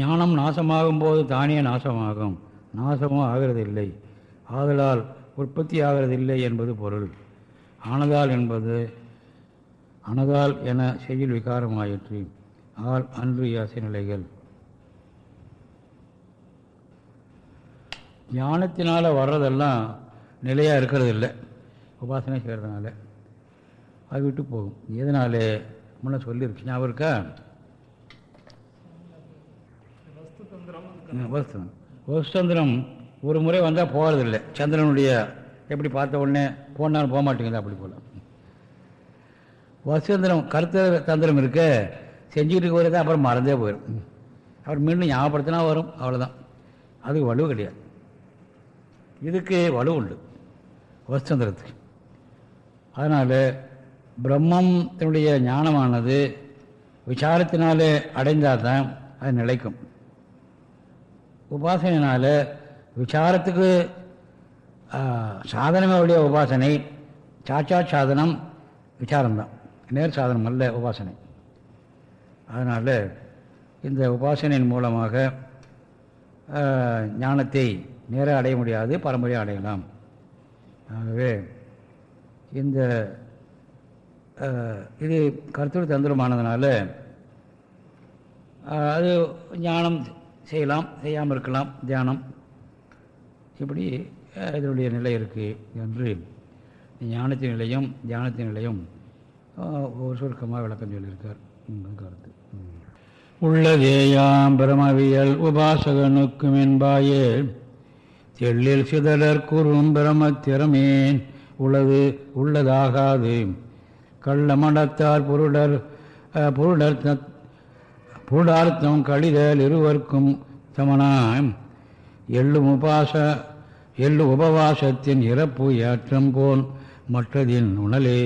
ஞானம் நாசமாகும் போது தானே நாசமாகும். நாசமும் ஆகிறதில்லை. ஆதலால் உற்பத்தி ஆகிறதில்லை என்பது பொருள். ஆனதால் என்பது அனதால் என செயல் விகாரமாயிற்று. ஆள் அன்று யாசை நிலைகள். ஞானத்தினால் வர்றதெல்லாம் நிலையாக இருக்கிறது இல்லை உபாசனை செய்கிறதுனால அது விட்டு போகும். எதனால? முன்ன சொல்லியிருக்கு ஞாபகம் இருக்கா? வஸ்து வசுச்சந்திரம் ஒரு முறை வந்தால் போகிறதில்லை சந்திரனுடைய எப்படி பார்த்த உடனே போனாலும் போக மாட்டேங்குது அப்படி போல. வசுச்சந்திரம் கருத்த தந்திரம் இருக்க. செஞ்சுக்கிட்டு இருக்கிறது அப்புறம் மறந்தே போயிடும் அப்புறம் மீண்டும் ஞாபகப்படுத்தினா வரும். அவ்வளோதான் அதுக்கு வலு கிடையாது. இதுக்கு வலு உண்டு. வசுச்சந்திரத்துக்கு அதனால் பிரம்மத்தினுடைய ஞானமானது விசாரத்தினாலே அடைந்தால் தான் அது நிலைக்கும். உபாசனையினால் விசாரத்துக்கு சாதனமே உடைய உபாசனை சாட்சாத் சாதனம் விசாரம்தான். நேர் சாதனம் அல்ல உபாசனை. அதனால் இந்த உபாசனையின் மூலமாக ஞானத்தை நேராக அடைய முடியாது பரம்பரையாக அடையலாம். ஆகவே இந்த இது கருத்துரு தந்திரமானதுனால அது ஞானம் செய்யலாம் செய்யாமல் இருக்கலாம் தியானம். இப்படி இதனுடைய நிலை இருக்குது என்று ஞானத்தின் நிலையும் தியானத்தின் நிலையும் ஒரு சுருக்கமாக விளக்கம் சொல்லியிருக்கார். கருத்து. உள்ளதேயாம் பிரமவியல் உபாசகனுக்கும் என்பாயே தெள்ளில் சிதலர் கூறும் பிரமத்திறமேன் உள்ளது உள்ளதாகாது. கள்ள மடத்தார் பொருடர் பொருடர் புருடார்த்தம் கழிதல் இருவர்க்கும் சமனாம். எள்ளும் உபாச எள்ளு உபவாசத்தின் இறப்பு ஏற்றம் போல் மற்றதின் உணலே.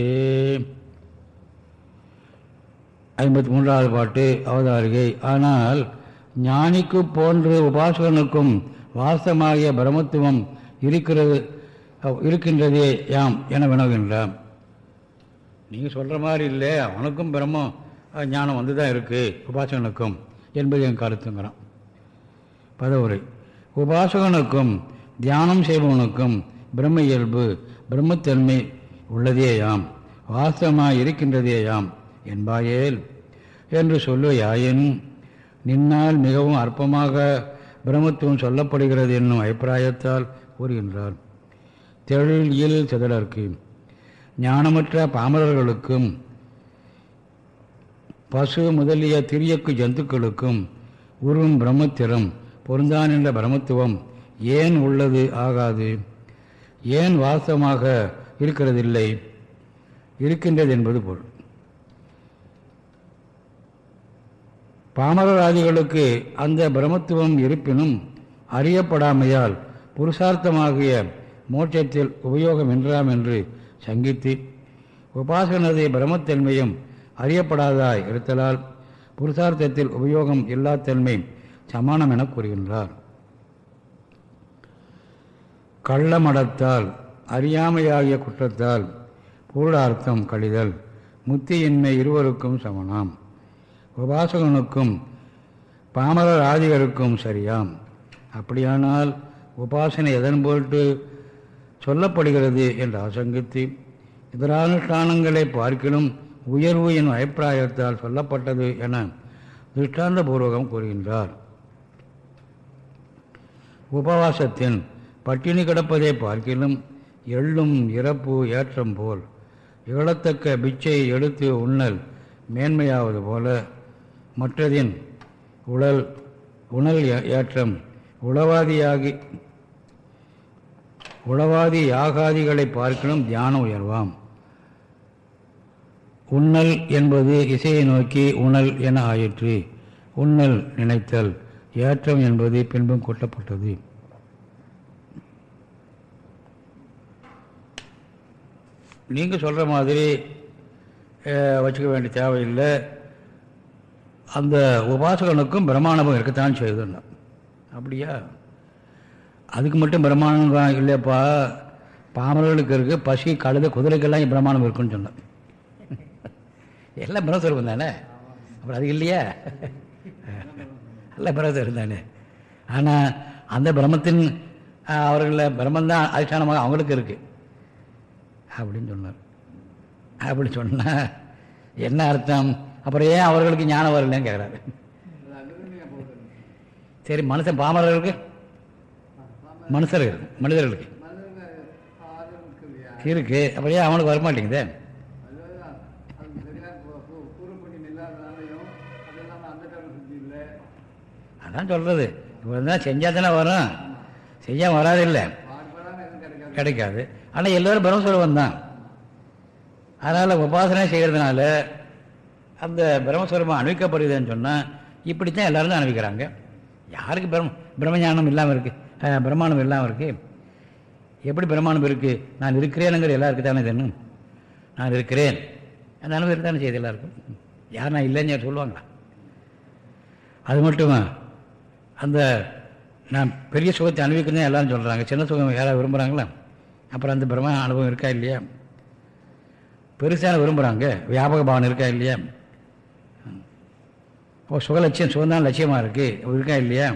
ஐம்பத்தி மூன்றாவது பாட்டு அவதாரிகை. ஆனால் ஞானிக்கு போன்று உபாசகனுக்கும் வாசமாகிய பிரமத்துவம் இருக்கிறது இருக்கின்றதே யாம் என வினவுகின்றான். நீங்கள் சொல்கிற மாதிரி இல்லை அவனுக்கும் பிரம்மம். ஞானம் வந்து தான் இருக்குது உபாசகனுக்கும் என்பது என் கருத்துங்கிறான். பதவுரை. உபாசகனுக்கும் தியானம் செய்பவனுக்கும் பிரம்ம இயல்பு பிரம்மத்தன்மை உள்ளதேயாம் வாஸ்தவமாக இருக்கின்றதேயாம் என்பாயேல் என்று சொல்லுவையாயின் நின்னால் மிகவும் அற்பமாக பிரம்மத்துவம் சொல்லப்படுகிறது என்னும் அபிப்பிராயத்தால் கூறுகின்றார். தெழில் சிதலர்க்கு ஞானமற்ற பாமரர்களுக்கும் பசு முதலிய திரியக்கு ஜந்துக்களுக்கும் உருவும் பிரம்மத்திரம் பொருந்தான் என்ற பிரமத்துவம் ஏன் உள்ளது ஆகாது? ஏன் வாசமாக இருக்கிறதில்லை? இருக்கின்றது என்பது பொருள். பாமரராதிகளுக்கு அந்த பிரமத்துவம் இருப்பினும் அறியப்படாமையால் புருஷார்த்தமாகிய மோட்சத்தில் உபயோகம் என்றாம் என்று சங்கித்து உபாசனது பிரமத்தன்மையும் அறியப்படாதாய் இருத்தலால் புருஷார்த்தத்தில் உபயோகம் இல்லாத்தன்மை சமானம் என கூறுகின்றார். கள்ளமடத்தால் அறியாமையாகிய குற்றத்தால் பூர்டார்த்தம் கழிதல் முத்தியின்மை இருவருக்கும் சமணாம் உபாசகனுக்கும் பாமரர் ஆதிகருக்கும் சரியாம். அப்படியானால் உபாசனை எதன் போட்டு சொல்லப்படுகிறது என்று ஆசங்கித்து இதரானுஷ்டானங்களை பார்க்கிலும் உயர்வு என் அபிப்பிராயத்தால் சொல்லப்பட்டது என திருஷ்டாந்த பூர்வகம் கூறுகின்றார். உபவாசத்தின் பட்டினி கிடப்பதை பார்க்கிலும் எள்ளும் இறப்பு ஏற்றம் போல் இகழத்தக்க பிச்சை எடுத்து உண்ணல் மேன்மையாவது போல மற்றதின் உழல் உணல் ஏற்றம் உளவாதியாகி உளவாதி யாகாதிகளை பார்க்கணும் தியானம் உயர்வாம். உண்ணல் என்பது இசையை நோக்கி உணல் என ஆயிற்று. உண்ணல் நினைத்தல் ஏற்றம் என்பது பின்பும் கொட்டப்பட்டது. நீங்கள் சொல்கிற மாதிரி வச்சுக்க வேண்டிய தேவையில்லை. அந்த உபாசகனுக்கும் பிரமாணமும் இருக்கத்தான் செய்யுதுன்னா அப்படியா? அதுக்கு மட்டும் பிரமாணம் இல்லைப்பா பாமரர்களுக்கு இருக்குது பசி கழுத குதிரைக்கெல்லாம் பிரமாணம் இருக்குன்னு சொன்னேன். எல்லாம் பிரம்மஸ்வரூபம் தானே? அப்புறம் அது இல்லையா? எல்லாம் பிரம்மத்தை தானே? ஆனால் அந்த பிரம்மத்தின் அவர்களில் பிரம்மந்தான் அதிஷ்டானமாக அவங்களுக்கு இருக்குது அப்படின்னு சொன்னார். அப்படி சொன்னால் என்ன அர்த்தம்? அப்புறம் ஏன் அவர்களுக்கு ஞானம் வரலன்னு கேட்குறாரு சரி மனுஷன் பாமரர்களுக்கு? மனுஷர்கள் மனிதர்களுக்கு. இருக்கு. அப்படியே அவனுக்கு வரமாட்டேங்குதே? அதான் சொல்கிறது இவ்வளோ தான் செஞ்சால் தானே வரும். செய்யால் வராது இல்லை கிடைக்காது. ஆனால் எல்லோரும் பிரம்மஸ்வரூபம் தான். அதனால் உபாசனை செய்கிறதுனால அந்த பிரம்மஸ்வரூபம் அணிவிக்கப்படுதுன்னு சொன்னால் இப்படி தான் எல்லோரும் தான் அணிவிக்கிறாங்க யாருக்கு பிரம் பிரம்மஞானம் இல்லாமல் இருக்குது பிரம்மாண்டம் இல்லாமல் இருக்குது எப்படி பிரம்மாண்டம் இருக்குது நான் இருக்கிறேனுங்கிற எல்லாருக்கு தானே தெரியும். நான் இருக்கிறேன். அந்த அனுபவம் தானே செய்தி எல்லாருக்கும். யார் நான் இல்லைன்னு சொல்லுவாங்களா? அது மட்டுமா? அந்த நான் பெரிய சுகத்தை அனுபவிக்கணும் எல்லாரும் சொல்கிறாங்க சின்ன சுகம் யாராவது விரும்புகிறாங்களா அப்புறம் அந்த பிரம்ம அனுபவம் இருக்கா இல்லையா? பெருசாக விரும்புகிறாங்க வியாபக பாவனை இருக்கா இல்லையா? ஓ சுக லட்சியம் சுகம்தான் லட்சியமாக இருக்குது இருக்கா. இல்லையா?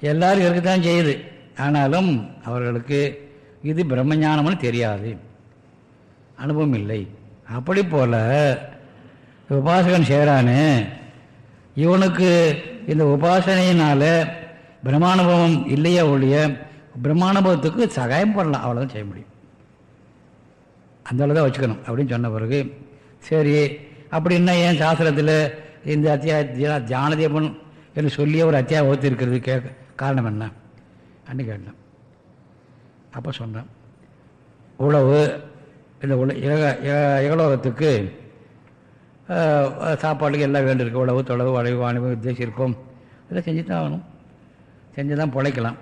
எல்லாரும் இருக்கத்தான் செய்யுது. ஆனாலும் அவர்களுக்கு இது பிரம்மஞானம்னு தெரியாது. அனுபவம் இல்லை. அப்படி போல் உபாசகன் செய்கிறான்னு இவனுக்கு இந்த உபாசனையினால் பிரம்மானுபவம் இல்லையே ஒழிய பிரம்மானுபவத்துக்கு சகாயம் பண்ணலாம். அவ்வளோதான் செய்ய முடியும். அந்த அளவு தான் வச்சுக்கணும். அப்படின்னு சொன்ன பிறகு சரி அப்படின்னா ஏன் சாஸ்திரத்தில் இந்த அத்தியாய ஜானதேபன் என்று சொல்லிய ஒரு அத்தியாயம் வகுத்து இருக்கிறது கேட்க காரணம் என்ன? அப்படின்னு கேட்டேன். அப்போ சொன்னேன் உழவு இந்த உல இக இகலோகத்துக்கு சாப்பாட்டுக்கு எல்லாம் வேண்டியிருக்கு. உழவு தொலைவு வளைவு வாணிவு உத்தேசம் இருக்கும் இதெல்லாம் செஞ்சு தான் ஆகணும். செஞ்சு தான் பிழைக்கலாம்.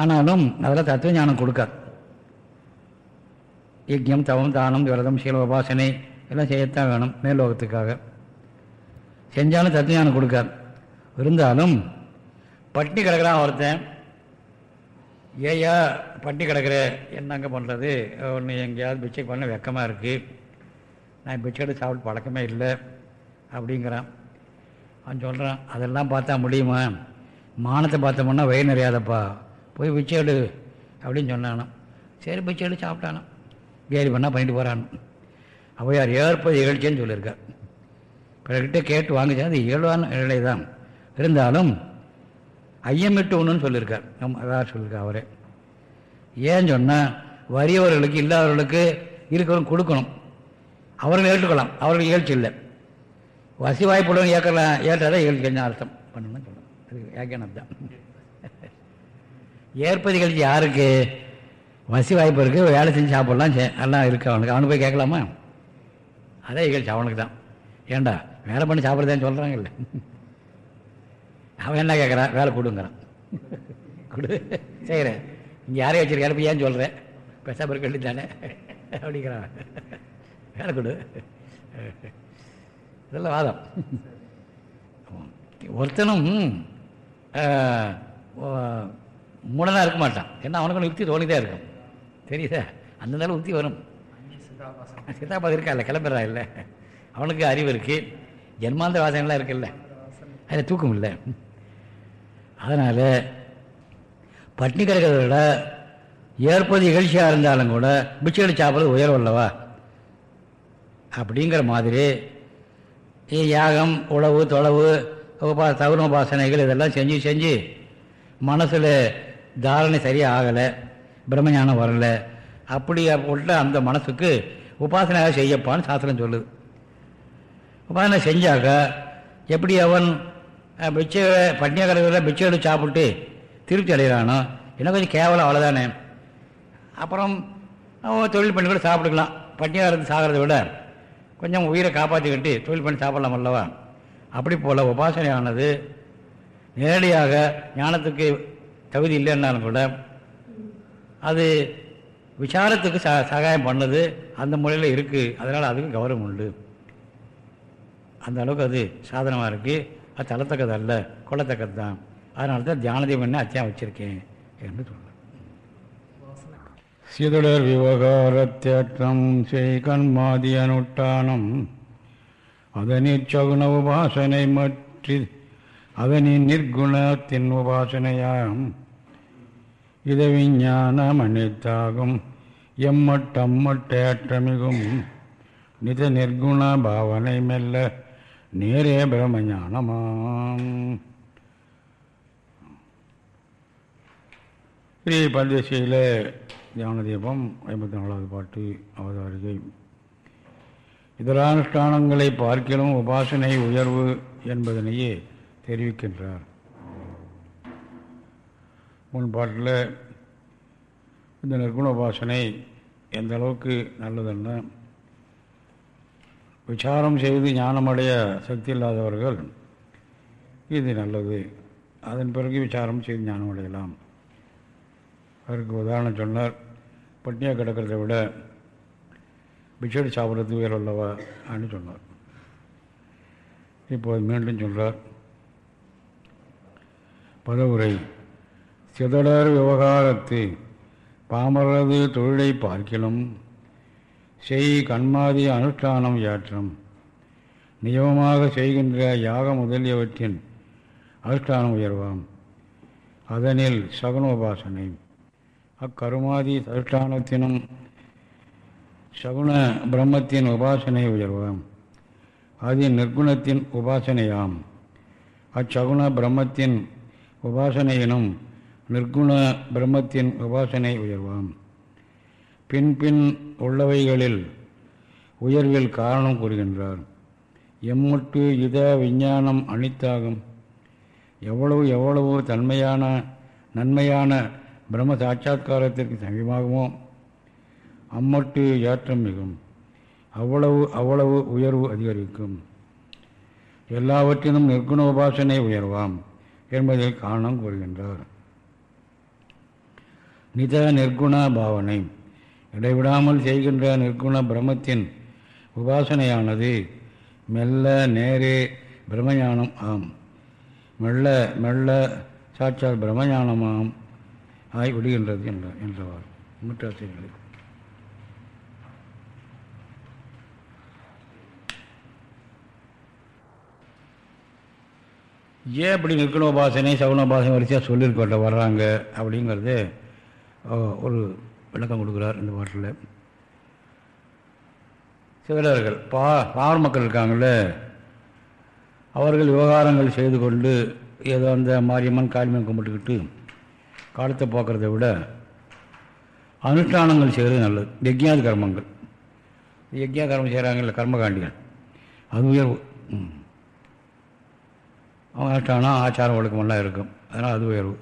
ஆனாலும் அதெல்லாம் தத்துவ ஞானம் கொடுக்காது. யஜ்யம் தவம் தானம் விரதம் சீல உபாசனை எல்லாம் செய்யத்தான் வேணும் மேலோகத்துக்காக. செஞ்சாலும் தத்துவ ஞானம் கொடுக்காது. இருந்தாலும் பட்டி கிடக்கிறான் ஒருத்தன். ஏயா பட்டி கிடக்கிற என்னங்க பண்ணுறது ஒன்று எங்கேயாவது பிச்சை பண்ண வெக்கமாக இருக்குது நான் பிச்சைக்கடை சாப்பிட்டு பழக்கமே இல்லை அப்படிங்கிறான். அவன் சொல்கிறான் அதெல்லாம் பார்த்தா முடியுமா? மானத்தை பார்த்தோம்னா வயிறு நிறையாதப்பா. போய் பிச்சை எடு அப்படின்னு சொன்னானான் சரி பிச்சை எடு சாப்பிட்டானோ கேலி பண்ணால் பண்ணிட்டு போகிறான் அவையார் ஏற்பது இகழ்ச்சின்னு சொல்லியிருக்கார். பிறகிட்ட கேட்டு வாங்கிச்சா அது இயல்பான நிலை தான். இருந்தாலும் ஐயமிட்டு ஒன்றுன்னு சொல்லியிருக்கார். நம்ம அதான் சொல்லியிருக்கார் அவரே. ஏன்னு சொன்னால் வறியவர்களுக்கு இல்லாதவர்களுக்கு இருக்கிறவங்க கொடுக்கணும். அவர்கள் ஏற்றுக்கலாம் அவர்கள் இகழ்ச்சி இல்லை. வசி வாய்ப்புடன் ஏற்கலாம் ஏற்றாதான் இகழ்ச்சி அர்த்தம் பண்ணணும்னு சொல்லணும் அது வியாக்கியானம் தான். ஏற்பது இகழ்ச்சி யாருக்கு? வசி வாய்ப்பு இருக்குது வேலை செஞ்சு சாப்பிட்லாம் எல்லாம் இருக்கு அவனுக்கு. அவனு போய் கேட்கலாமா? அதே இகழ்ச்சி அவனுக்கு தான். ஏண்டா வேலை பண்ணி சாப்பிட்றதேன்னு சொல்கிறாங்கல்ல அவன் என்ன கேட்குறான் வேலை கொடுங்கிறான். கொடு. செய்கிறேன் இங்கே யாரையும் வச்சிருக்க இப்போ ஏன் சொல்கிறேன் பெசாபர் பிறகு தானே. அப்படிங்கிறான். வேலை கொடு. இதெல்லாம் வாதம். ஒருத்தனும் மூடனாக இருக்க மாட்டான். ஏன்னா அவனுக்கு யுக்தி தோணிதான் இருக்கும். தெரியுதா? அந்த நாள் யுக்தி வரும். சித்தாபாத் இருக்கா? இல்லை கிளம்புறா? இல்லை. அவனுக்கு அறிவு இருக்குது ஜென்மாந்த வாசனைலாம் இருக்குல்ல அதில் தூக்கம் இல்லை. அதனால் பட்னி கிடக்கிறத விட ஏற்பது இகழ்ச்சியாக இருந்தாலும் கூட பிச்சைகளை சாப்பிட்றது உயர்வல்லவா அப்படிங்கிற மாதிரி யாகம் உழவு தொலைவு உபா தகுன உபாசனைகள் இதெல்லாம் செஞ்சு செஞ்சு மனசில் தாரணை சரியாக ஆகலை பிரம்மஞானம் வரலை அப்படி உள்ள அந்த மனசுக்கு உபாசனையாக செய்யப்பான்னு சாஸ்திரம் சொல்லுது. உபாசனை செஞ்சாக்க எப்படி அவன் பிச்சை பட்னியகரத்தில் பிச்சை எடுத்து சாப்பிட்டு திருப்தி அடைகிறானோ என்ன கொஞ்சம் கேவலம் அவ்வளோதானே அப்புறம் அவன் தொழில் பண்ணி கூட சாப்பிட்டுக்கலாம். பட்னியாகிறது சாகிறத விட கொஞ்சம் உயிரை காப்பாற்றிக்கிட்டு தொழில் பண்ணி சாப்பிடலாம் அல்லவா? அப்படி போல் உபாசனையானது நேரடியாக ஞானத்துக்கு தகுதி இல்லைன்னாலும் கூட அது விசாரத்துக்கு ச சகாயம் பண்ணது அந்த முறையில் இருக்குது அதனால் அதுக்கு கௌரவம் உண்டு. அந்த அளவுக்கு அது சாதனமாக இருக்குது அது தளத்தக்கது அல்ல கொள்ளத்தக்கது தான் அதனால தான் தியானதீபம் என்ன அத்தியாயம் வச்சுருக்கேன் என்று சொல்கிறேன் சிதடர் விவகாரத்தேற்றம் செய்கண்மாதியனுட்டானம். அதனிற் சகுன உபாசனை மற்றி அதனின் நிர்குணத்தின் உபாசனையாம். இது விஞ்ஞானம் அனைத்தாகும் எம்மட்டம்மட்டேற்றமிகும் நித நிர்குண பாவனை மெல்ல நேரே பிரம்மஞானமாம். ஸ்ரீ பரதேசியில் ஞான தீபம் ஐம்பத்தி நாலாவது பாட்டு அவதாரிகை. இதரானுஷ்டானங்களை பார்க்கிலும் உபாசனை உயர்வு என்பதனையே தெரிவிக்கின்றார். முன் பாட்டில் இந்த நிர்குண உபாசனை எந்த அளவுக்கு நல்லதுன்னு? விசாரம் செய்து ஞானமடைய சக்தி இல்லாதவர்கள் இது நல்லது. அதன் பிறகு விசாரம் செய்து ஞானம் அடையலாம் அதற்கு உதாரணம் சொன்னார் பட்னியாக கிடக்கிறத விட பிச்சடி சாப்பிட்றது உயர் அல்லவா அப்படின்னு சொன்னார் இப்போது மீண்டும் சொல்கிறார் பதவுரை சிதடர் விவகாரத்து பாமரது தொழிலை பார்க்கிலும் செய் கண்மாதி அனுஷ்டானம் ஏற்றம் நியமமாக செய்கின்ற யாக முதலியவற்றின் அனுஷ்டானம் உயர்வாம் அதனில் சகுனோபாசனை அக்கருமாதி சதுஷ்டானத்தினும் சகுண பிரம்மத்தின் உபாசனை உயர்வாம். அது நிர்குணத்தின் உபாசனையாம். அச்சகுண பிரம்மத்தின் உபாசனையினும் நிர்குண பிரம்மத்தின் உபாசனை உயர்வாம். பின்பின் உள்ளவைகளில் உயர்வில் காரணம் கூறுகின்றார். எம்முட்டு இத விஞ்ஞானம் அனித்தாகும். எவ்வளவு எவ்வளவு தன்மையான நன்மையான பிரம்ம சாட்சா்காரத்திற்கு சமீபமாகவும் அம்மட்டு ஏற்றம் மிகும். அவ்வளவு அவ்வளவு உயர்வு அதிகரிக்கும். எல்லாவற்றிலும் நிற்குண உபாசனை உயர்வாம் என்பதில் காரணம் கூறுகின்றார். நித நிற்குண பாவனை. இடைவிடாமல் செய்கின்ற நிற்குண பிரம்மத்தின் உபாசனையானது மெல்ல நேரே பிரம்மஞானம் ஆம். மெல்ல மெல்ல சாட்சாத் பிரம்மஞானமாம் ஆய் விடுகின்றது என்ற என்றவார் முற்றாசிரியர்கள் ஏன் இப்படி நிற்கணோபாசனை சகுனோபாசனை வரிசையாக சொல்லியிருக்கோட்ட வர்றாங்க அப்படிங்கிறது ஒரு விளக்கம் கொடுக்குறார் இந்த பாட்டில். சிவரர்கள் பா பார் மக்கள் இருக்காங்கள அவர்கள் விவகாரங்கள் செய்து கொண்டு ஏதோ அந்த மாரியம்மன் காளிமன் கும்பிட்டுக்கிட்டு காலத்தை போக்குறதை விட அனுஷ்டானங்கள் செய்கிறது நல்லது. யஜ்யாத கர்மங்கள். யஜ்யா கர்மம் செய்கிறாங்கல்ல கர்மகாண்டிகள். அது உயர்வு. அவங்க அனுஷ்டானம் ஆச்சாரம் ஒழுக்கமெல்லாம் இருக்கும். அதனால் அது உயர்வு.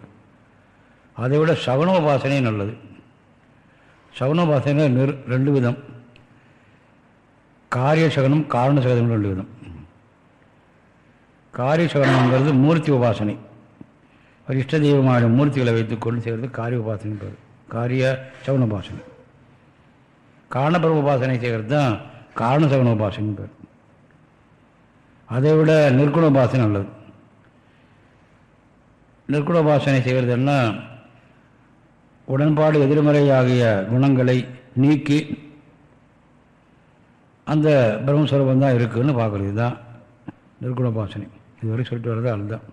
அதை விட சகுனோபாசனை நல்லது. சகுனோபாசனை நிர் ரெண்டு விதம். காரிய சகனம் காரண சகனம் ரெண்டு விதம். காரிய சகனங்கிறது மூர்த்தி உபாசனை. ஒரு இஷ்ட தெய்வமான மூர்த்திகளை வைத்துக்கொண்டு செய்கிறது காரிய உபாசனை பேர் காரிய சவுன உபாசனை காரணபர உபாசனை செய்கிறது தான் காரண சவுன உபாசனை பேர் அதை விட நிற்குண உபாசனை நல்லது. நிற்குண உபாசனை செய்கிறதுன்னா உடன்பாடு எதிர்மறையாகிய குணங்களை நீக்கி அந்த பிரம்மஸ்வரூபம் தான் இருக்குதுன்னு பார்க்குறது. தான் நிர்குணோபாசனை இதுவரை சொல்லிட்டு வர்றது அதுதான்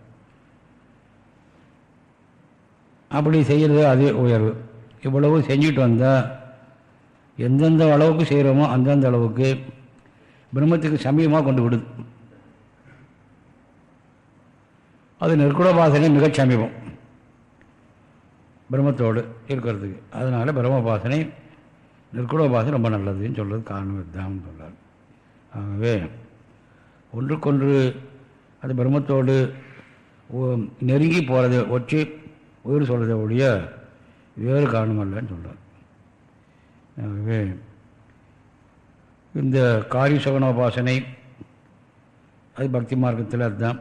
அப்படி செய்கிறது அது உயர்வு. இவ்வளவு செஞ்சுட்டு வந்தால் எந்தெந்த அளவுக்கு செய்கிறோமோ அந்தந்த அளவுக்கு பிரம்மத்துக்கு சமீபமாக கொண்டு விடுது. அது நிற்குணோபாசனை மிகச் சமீபம். பிரம்மத்தோடு இருக்கிறதுக்கு. அதனால் பிரம்மோபாசனை நிற்குணோபாசனை ரொம்ப நல்லதுன்னு சொல்கிறது காரணம் இதுதான் சொல்கிறார் ஆகவே ஒன்றுக்கொன்று அது பிரம்மத்தோடு நெருங்கி போகிறது ஒற்றி உயிர் சொல்கிறத ஒழிய வேறு காரணம் இல்லைன்னு சொல்கிறார் ஆகவே இந்த காரிய சகனோபாசனை அது பக்தி மார்க்கத்தில் அதுதான்.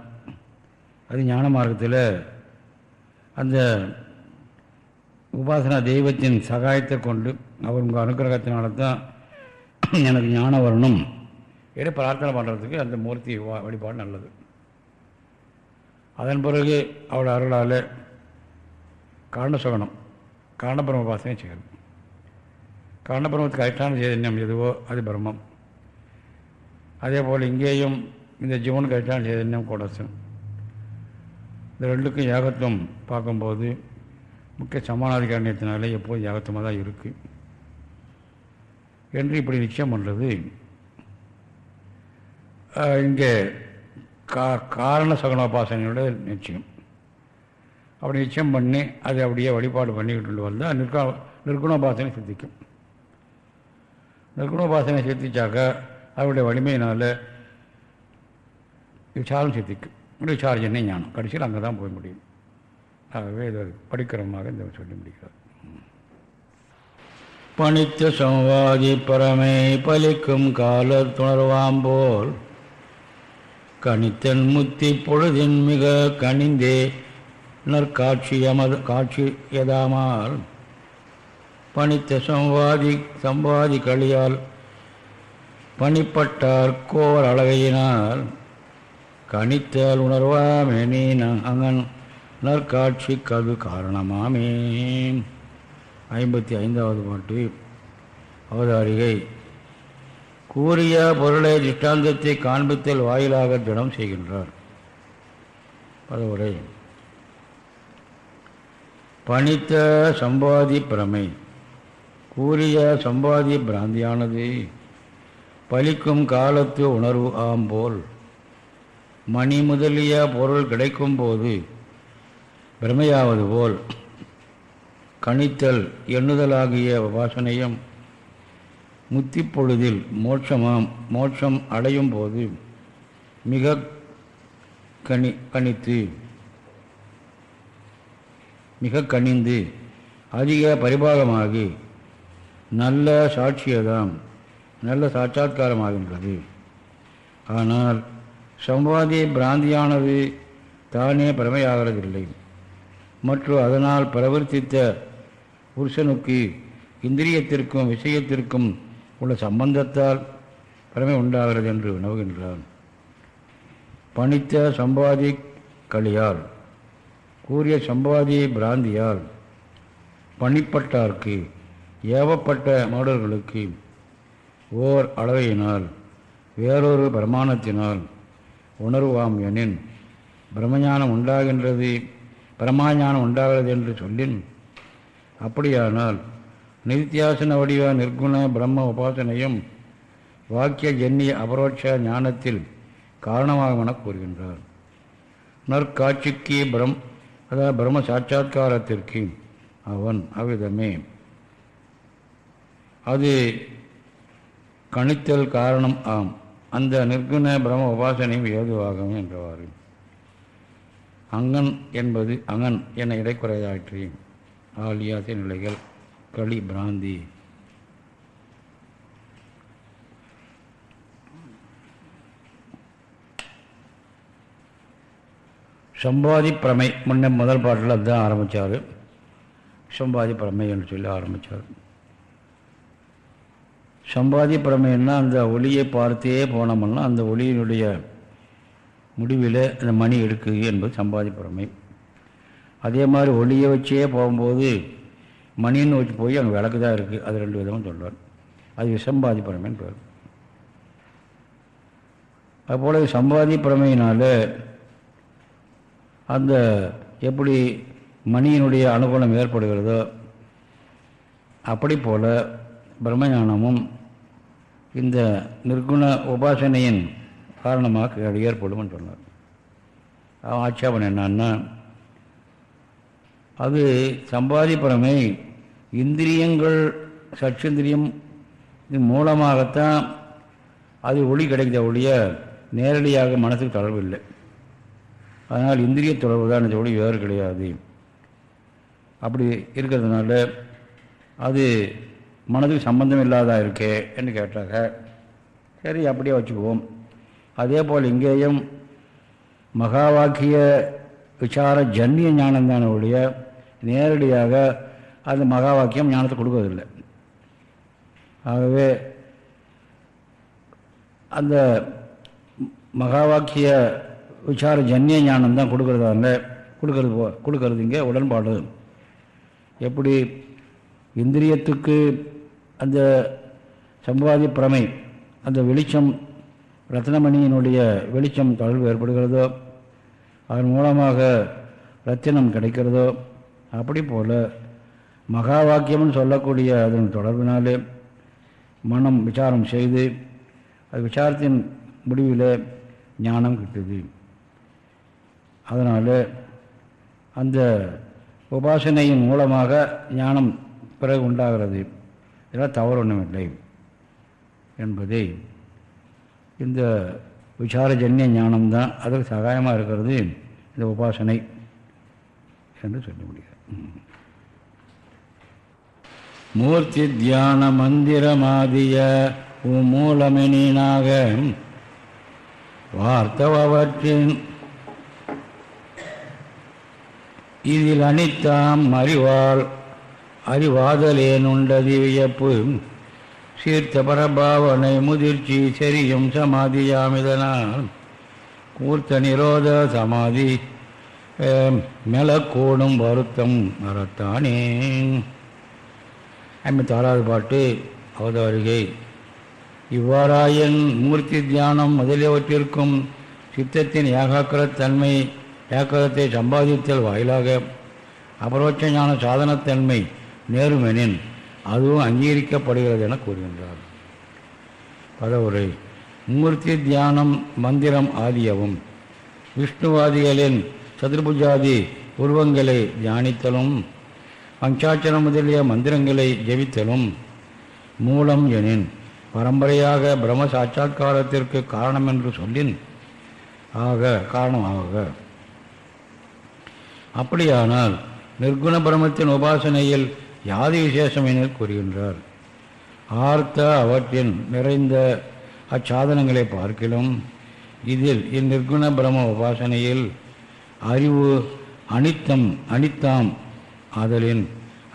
அது ஞான மார்க்கத்தில் அந்த உபாசனா தெய்வத்தின் சகாயத்தை கொண்டு அவர் உங்கள் அனுகிரகத்தினால தான் எனக்கு ஞானம் வரணும். என்று பிரார்த்தனை பண்ணுறதுக்கு அந்த மூர்த்தி வழிபாடு நல்லது. அதன் பிறகு அவள் அருளால் காரணசுகனம் காரணபிரம உபாசனை செய்யணும் காரணபிரமத்துக்கு அதிஷ்டான சைதன்யம் எதுவோ அது பிரம்மம். அதே போல் இங்கேயும் இந்த ஜீவனுக்கு அதிஷ்டான சைதன்யம் கூடசம் இந்த ரெண்டுக்கும் ஏகத்துவம் பார்க்கும்போது முக்கிய சமானாதிகாரணியத்தினாலே எப்போதும் ஏகத்துவமாக தான் இருக்குது என்று இப்படி நிச்சயம் பண்ணுறது இங்கே கா காரண சகுனோபாசனையோட நிச்சயம். அப்படி நிச்சயம் பண்ணி அதை அப்படியே வழிபாடு பண்ணிக்கிட்டு வந்தால் நிற்கா நிற்குணோபாசனை சித்திக்கும். நிற்குணோபாசனை சித்திச்சாக்க அவருடைய வலிமையினால் விசாரம் சித்திக்கும். விசாரஜனை ஞானம்? கடைசியில் அங்கே தான் போய் முடியும். ஆகவே இது படிக்கிறமாக இந்த சொல்லி முடிக்கிறார். பணித்த சம்வாதி பரமே பலிக்கும் கால துணர்வாம்போல் கணித்தன் முத்தி பொழுதின் மிக கனிந்தே நற்காட்சியமது காட்சியதாமால் பணித்த சம்வாதி சம்பாதி களியால் பணிப்பட்டார் கோர் அழகையினால். கணித்தல் உணர்வாமே நீ அங்கன் நற்காட்சி கது காரணமாமே. ஐம்பத்தி ஐந்தாவது பாட்டு. அவதாரிகை. கூறிய பொருளை திஷ்டாந்தத்தை காண்பித்தல் வாயிலாக திடம் செய்கின்றார். பதவுரை. பணித்த சம்பாதி பிரமை. கூறிய சம்பாதி பிராந்தியானது. பலிக்கும் காலத்து உணர்வு ஆம்போல் மணி முதலிய பொருள் கிடைக்கும் போது பிரமையாவது போல். கணித்தல் எண்ணுதலாகிய வாசனையும் முத்திப்பொழுதில் மோட்சமாம் மோட்சம் அடையும் போது மிக கனி கணித்து மிக கனிந்து அதிக பரிபாகமாகி நல்ல சாட்சியதாம் நல்ல சாட்சாத்காரமாகின்றது. ஆனால் சம்பாதி பிராந்தியானது தானே பிரமையாகிறதில்லை. மற்றும் அதனால் பிரவர்த்தித்த புருஷனுக்கு இந்திரியத்திற்கும் விஷயத்திற்கும் உள்ள சம்பந்தத்தால் பிரமை உண்டாகிறது என்று வினவுகின்றான் பணித்த சம்பாதி களியால் கூறிய சம்பாதியை பிராந்தியால் பணிப்பட்டார்க்கு ஏவப்பட்ட மாடர்களுக்கு ஓர் அளவையினால் வேறொரு பிரமாணத்தினால் உணர்வாம் எனின் பிரம்மஞானம் உண்டாகின்றது பிரமாஞானம் உண்டாகிறது என்று சொல்லின். அப்படியானால் நித்தியாசன வடிவ நிர்குண பிரம்ம உபாசனையும் வாக்கிய ஜன்னிய அபரோட்ச ஞானத்தில் காரணமாகும் என கூறுகின்றார். நற்காட்சிக்கு பிரம் அதாவது பிரம்ம சாட்சா்காரத்திற்கு அவன் அவ்விதமே. அது கணித்தல் காரணம் ஆம். அந்த நிர்குண பிரம்ம உபாசனையும் ஏதுவாகும் என்றவாறு. அங்கன் என்பது அங்கன் என இடைக்குறையாற்றி ஆலியாச நிலைகள் களி பிராந்தி. சம்பாதி பிரமை. முன்ன முதல் பாட்டில் அதுதான் ஆரம்பித்தார் சம்பாதி பிரமை என்று சொல்லி ஆரம்பித்தார் சம்பாதி பிரமைன்னா அந்த ஒளியை பார்த்தே போனோம்னா அந்த ஒளியினுடைய முடிவில் அந்த மணி எடுக்குது என்பது சம்பாதி பிரமை. அதே மாதிரி ஒளியை வச்சே போகும்போது மணின்னு வச்சு போய் அங்கே விளக்கு தான் இருக்குது அது ரெண்டு விதமும் சொல்கிறார் அது விசம்பாதி பிரமைன்னு பேர். அதுபோல் சம்பாதி பிரமையினால் அந்த எப்படி மணியினுடைய அனுகூலம் ஏற்படுகிறதோ அப்படி போல் பிரம்மஞானமும் இந்த நிர்குண உபாசனையின் காரணமாக ஏற்படும் சொன்னார். அவன் ஆட்சேபம் என்னன்னா அது சம்பாதிப்புறமே இந்திரியங்கள் சச்சந்திரியம் மூலமாகத்தான் அது ஒளி கிடைக்கிற ஒளிய நேரடியாக மனசுக்கு தொடர்பு இல்லை. அதனால் இந்திரிய தொடர்பு தான் இந்த வேறு கிடையாது. அப்படி இருக்கிறதுனால அது மனதுக்கு சம்பந்தம் இல்லாதா இருக்கே என்று கேட்டாங்க சரி அப்படியே வச்சுக்குவோம். அதே போல் இங்கேயும் மகா வாக்கிய விசார ஜன்னிய ஞானம் ஒழிய நேரடியாக அது மகா வாக்கியம் ஞானத்தை கொடுக்கறதில்லை ஆகவே அந்த மகா வாக்கிய விசார ஜன்னிய ஞானம் தான் கொடுக்கறதால கொடுக்கறது போ கொடுக்கறது இங்கே உடன்பாடு. எப்படி இந்திரியத்துக்கு அந்த சம்பாதி பிரமை அந்த வெளிச்சம் ரத்னமணியினுடைய வெளிச்சம் தொடர்பு ஏற்படுகிறதோ அதன் மூலமாக ரத்தினம் கிடைக்கிறதோ அப்படி போல் மகா வாக்கியம்னு சொல்லக்கூடிய அதன் தொடர்பினாலே மனம் விசாரம் செய்து அது விசாரத்தின் முடிவில் ஞானம் கிட்டுது. அதனால் அந்த உபாசனையின் மூலமாக ஞானம் பிறகு உண்டாகிறது. இதெல்லாம் தவறு ஒன்றுமில்லை என்பதை இந்த விசாரஜன்ய ஞானம்தான் அதற்கு சகாயமாக இருக்கிறது இந்த உபாசனை என்று சொல்ல முடியாது மூர்த்தி தியான மந்திரமாதிய மூலமெனீனாக வார்த்தவற்றின் இதில் அனித்தாம் அறிவாள். அறிவாதலேனுண்டதி வியப்பு. சீர்த்த பரபாவனை முதிர்ச்சி செரியும் சமாதியாமிதனால். கூர்த்த நிரோத சமாதி மெலக்கூடும் வருத்தம் வரத்தானே ஐம்பத்தாறாவது பாட்டு அவதாரிகை. இவ்வாறாயின் மூர்த்தி தியானம் முதலியவற்றிற்கும் சித்தத்தின் ஏகாக்கிரத்தன்மை ஏக்கரத்தை சம்பாதித்தல் வாயிலாக அபரோட்ச ஞான சாதனத்தன்மை நேருமெனின் அதுவும் அங்கீகரிக்கப்படுகிறது என கூறுகின்றார். பதவுரை. மூர்த்தி தியானம் மந்திரம் ஆதியவும் விஷ்ணுவாதிகளின் சதுர்புஜாதி உருவங்களை தியானித்தலும் பஞ்சாட்சரம் முதலிய மந்திரங்களை ஜெபித்தலும் மூலம் எனின் பரம்பரையாக பிரம்ம சாட்சா்காரத்திற்கு காரணம் என்று சொல்லின். ஆக காரணமாக அப்படியானால் நிர்குண பிரமத்தின் உபாசனையில் யாதி விசேஷம் என கூறுகின்றார். ஆர்த்த அவற்றின் நிறைந்த அச்சாதனங்களை பார்க்கிலும் இதில் இந்நிர்குண பிரம உபாசனையில் அறிவு அனித்தம் அனித்தாம் ஆதலின்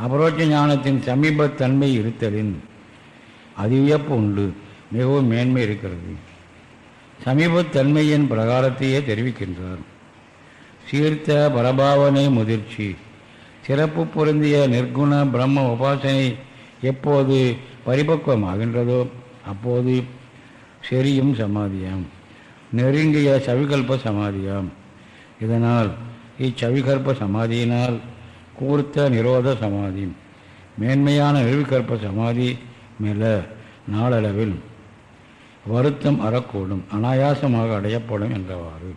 அபரோட்ச ஞானத்தின் சமீபத்தன்மை இருத்தலின் அதிவியப்பு உண்டு மிகவும் மேன்மை இருக்கிறது. சமீபத்தன்மையின் பிரகாரத்தையே தெரிவிக்கின்றார். சீர்த்த பரபாவனை முதிர்ச்சி. சிறப்பு பொருந்திய நிர்குண பிரம்ம உபாசனை எப்போது பரிபக்குவமாகின்றதோ அப்போது செரியும் சமாதியாம். நெருங்கிய சவிகல்ப சமாதியாம். இதனால் இச்சவிகற்ப சமாதியினால் கூர்த்த நிரோத சமாதி மேன்மையான நிறுவிகற்ப சமாதி மேல நாளளவில் வருத்தம் அறக்கூடும் அனாயாசமாக அடையப்படும் என்றவாறு.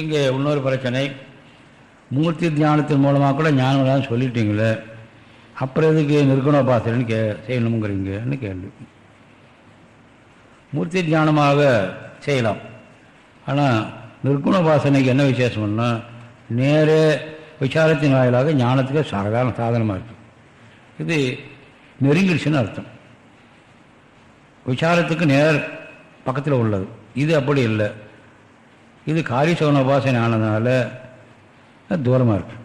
இங்கே இன்னொரு பிரச்சனை. மூர்த்தி தியானத்தின் மூலமாக கூட ஞானம் சொல்லிட்டீங்களே. அப்புறம் எதுக்கு நிர்குணோபாசனைன்னு கே செய்யணுங்கிறீங்கன்னு கேள்வி? மூர்த்தி தியானமாக செய்யலாம். ஆனால் நிற்குணோபாசனைக்கு என்ன விசேஷம்னா நேரே விசாரத்தின் வாயிலாக ஞானத்துக்கு சாதாரண சாதனமாக இருக்குது இது நெருங்கிடுச்சுன்னு அர்த்தம். விசாரத்துக்கு நேர் பக்கத்தில் உள்ளது. இது அப்படி இல்லை. இது காரியசகன உபாசனை ஆனதுனால தூரமாக இருக்கு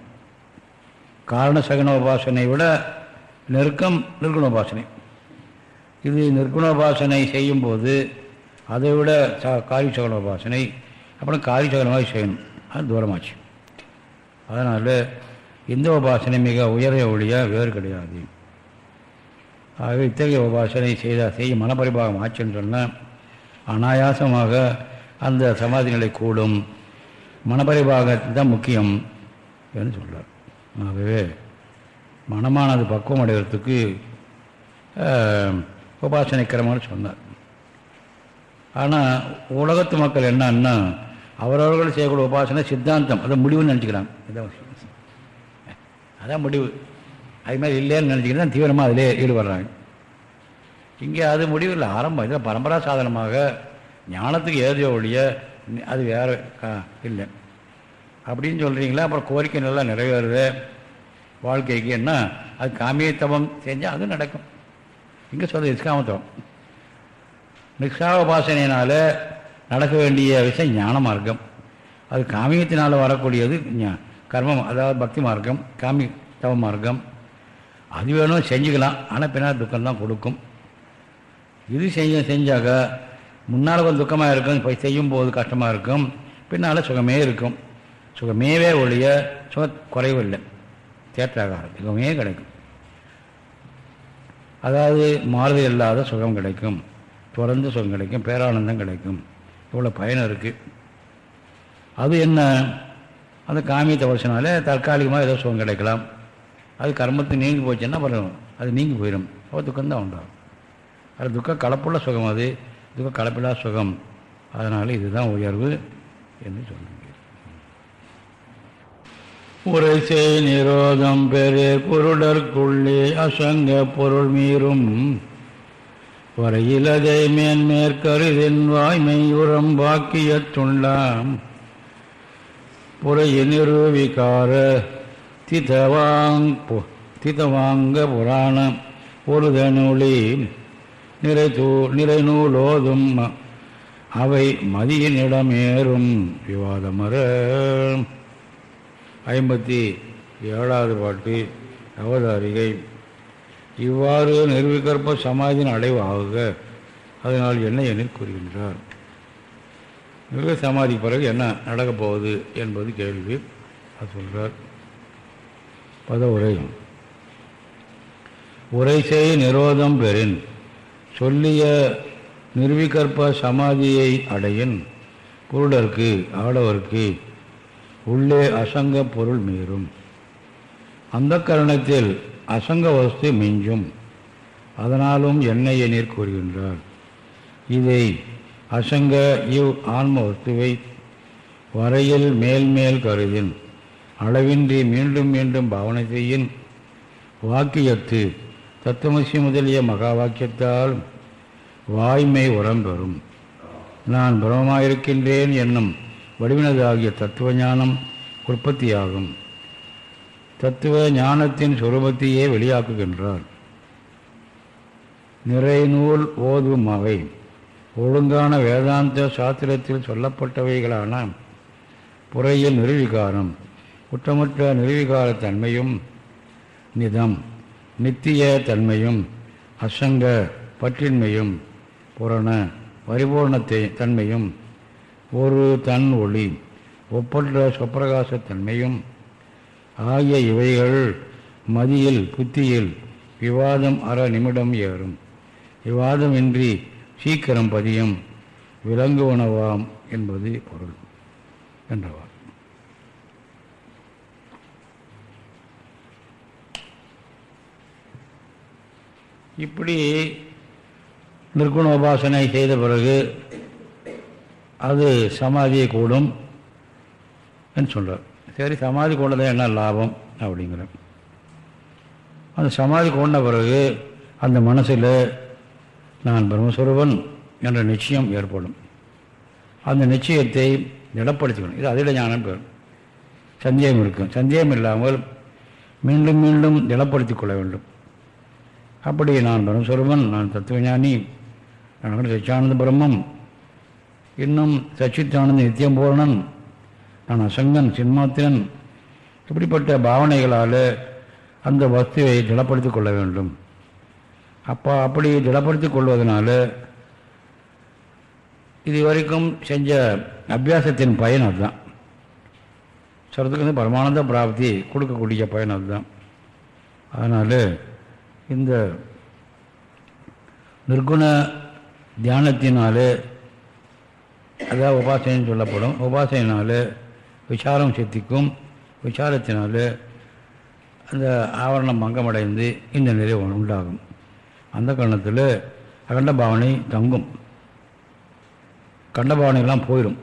காரண சகன உபாசனை விட நெருக்கம் நிற்குண உபாசனை இது நிர்குண உபாசனை செய்யும்போது அதை விட ச காரியசகன உபாசனை அப்புறம் காரியசகனமாக செய்யணும். அது தூரமாச்சு. அதனால் இந்த உபாசனை மிக உயரிய ஒழிய வேறு கிடையாது. ஆகவே இத்தகைய உபாசனை செய்த செய்ய மனப்பரிபாகம் ஆச்சுன்னு சொன்னால் அனாயாசமாக அந்த சமாதி நிலை கூடும். மனப்பரிபாகத்து தான் முக்கியம் என்று சொல்கிறார் ஆகவே மனமானது பக்குவம் அடைகிறதுக்கு உபாசனைக்கிறமான சொன்னார். ஆனால் உலகத்து மக்கள் என்னன்னா அவரவர்கள் செய்யக்கூடிய உபாசனை சித்தாந்தம். அதை முடிவுன்னு நினச்சிக்கிறாங்க. அதான் முடிவு. அது மாதிரி இல்லைன்னு நினச்சிக்கிட்டு தீவிரமாக அதிலே ஈடுபடுறாங்க. இங்கே அது முடிவு இல்லை ஆரம்பம். இதில் பரம்பரா சாதனமாக ஞானத்துக்கு ஏதோ ஒழிய அது வேறு இல்லை. அப்படின்னு சொல்கிறீங்களா அப்புறம் கோரிக்கை நல்லா நிறைவேறுது. வாழ்க்கைக்கு என்ன? அது காமியத்தவம் செஞ்சால் அது நடக்கும். இங்கே சொல்கிறது நிஷ்காமத்தவம் நிஷ்காமபாசனையினால் நடக்க வேண்டிய விஷயம் ஞான மார்க்கம். அது காமியத்தினால் வரக்கூடியது கர்மம் அதாவது பக்தி மார்க்கம் காமி தவ மார்க்கம். அது வேணும் செஞ்சுக்கலாம். ஆனால் பின்னால் துக்கம்தான் கொடுக்கும். இது செஞ்ச செஞ்சாக்கா முன்னால் கொஞ்சம் துக்கமாக இருக்கும் செய்யும் போது கஷ்டமாக இருக்கும். பின்னால் சுகமே இருக்கும். சுகமேவே ஒழிய சுக குறைவு இல்லை. தேற்றாகாரம் சுகமே கிடைக்கும். அதாவது மாறுதல் இல்லாத சுகம் கிடைக்கும். தொடர்ந்து சுகம் கிடைக்கும் பேரானந்தம் கிடைக்கும். இவ்வளோ பயன் இருக்குது அது என்ன? அந்த காமியத்தை வருஷனால தற்காலிகமாக ஏதோ சுகம் கிடைக்கலாம். அது கர்மத்தை நீங்கி போச்சுன்னா அப்புறம் அது நீங்கி போயிடும் அப்போ துக்கம்தான் உண்டாகும். அது துக்கம் கலப்புள்ள சுகம் அது. துக்க கலப்பிலா சுகம். அதனால் இதுதான் உயர்வு என்று சொல்லுங்க உரைசை நிரோதம் பெரு பொருடற்குள்ளே அசங்க பொருள் மீறும். வரையிலதை மேன்மேற்கருதின் வாய்மை உரம் வாக்கியத்துள்ளாம் புறையினிருவிகார திதவாங் திதவாங்க புராண நிறை நிறைதூ நிறைநூலோதும் அவை மதியினிடமேறும். விவாதமர ஐம்பத்தி ஏழாவது பாட்டு அவதாரிகை இவ்வாறு நிர்விகற்ப சமாதியின் அடைவு ஆகுக அதனால் என்ன எனில் கூறுகின்றார்? மிக சமாதி பிறகு என்ன நடக்கப் போகுது என்பது கேள்வி. அது சொல்கிறார் பதவுரை உரை செய் நிரோதம் பெறின். சொல்லிய நிர்விகற்ப சமாதியை அடையின் குருடர்க்கு ஆடவர்க்கு உள்ளே அசங்க பொருள் மீறும். அந்த கரணத்தில் அசங்க வஸ்து மிஞ்சும். அதனாலும் என்னைய நீர் கூறுகின்றார். இதை அசங்க இவ் ஆன்ம வஸ்துவை வரையில் மேல் மேல் கருதின். அளவின்றி மீண்டும் மீண்டும் பாவனை செய்யின். வாக்கியத்து தத்துவசி முதலிய மகா வாக்கியத்தால் வாய்மை உரம் பெறும் நான் பிரமமாயிருக்கின்றேன் என்னும் வடிவினதாகிய தத்துவ ஞானம் உற்பத்தியாகும். தத்துவ ஞானத்தின் சுரூபத்தையே வெளியாக்குகின்றார். நிறைநூல் ஓதும் அவை ஒழுங்கான வேதாந்த சாஸ்திரத்தில் சொல்லப்பட்டவைகளான புறையில் நிறுவிகாரம் குற்றமற்ற நிறுவிகாரத்தன்மையும் நிதம். நித்திய தன்மையும் அசங்க பற்றின்மையும் புறண பரிபூர்ணத்தை தன்மையும் ஒரு தன் ஒளி ஒப்பற்ற சொப்பிரகாசத்தன்மையும் ஆகிய இவைகள் மதியில் புத்தியில் விவாதம் அற நிமிடம் ஏறும். விவாதமின்றி சீக்கிரம் பதியும் விலங்கு உணவாம் என்பது பொருள். என்றவர் இப்படி நிர்குண உபாசனை செய்த பிறகு அது சமாதியை கூடும் என்று சொல்கிறார் சரி சமாதி கொண்டதான் என்ன லாபம் அப்படிங்கிற. அந்த சமாதி கொண்ட பிறகு அந்த மனசில் நான் பிரம்மஸ்வரூபன் என்ற நிச்சயம் ஏற்படும். அந்த நிச்சயத்தை திடப்படுத்திக்கணும். இது அதில் ஞானம் பெறும். சந்தேகம் இருக்கும். சந்தேகம் இல்லாமல் மீண்டும் மீண்டும் திடப்படுத்திக் கொள்ள வேண்டும். அப்படி நான் பிரம்மஸ்வரூபன் நான் தத்துவஞானி நான் சச்சியானந்த பிரம்மம் இன்னும் சச்சித்தானந்த நித்தியம் பூரணன் நான் அசங்கன் சின்மாத்திரன் இப்படிப்பட்ட பாவனைகளால் அந்த வஸ்துவை திடப்படுத்தி கொள்ள வேண்டும். அப்போ அப்படி திடப்படுத்தி கொள்வதனால இதுவரைக்கும் செஞ்ச அபியாசத்தின் பயன் அதுதான். சொல்கிறதுக்கு வந்து பரமானந்த பிராப்தி கொடுக்கக்கூடிய பயன் அதுதான். அதனால் இந்த நிர்குண தியானத்தினாலே அதாவது உபாசனைன்னு சொல்லப்படும். உபாசனையினால் விசாரம் சித்திக்கும். விசாரத்தினாலே அந்த ஆவரணம் பங்கமடைந்து இந்த நிலை உண்டாகும். அந்த கரணத்தில் அகண்ட பாவனை தங்கும். கண்டபாவனையெல்லாம் போயிடும்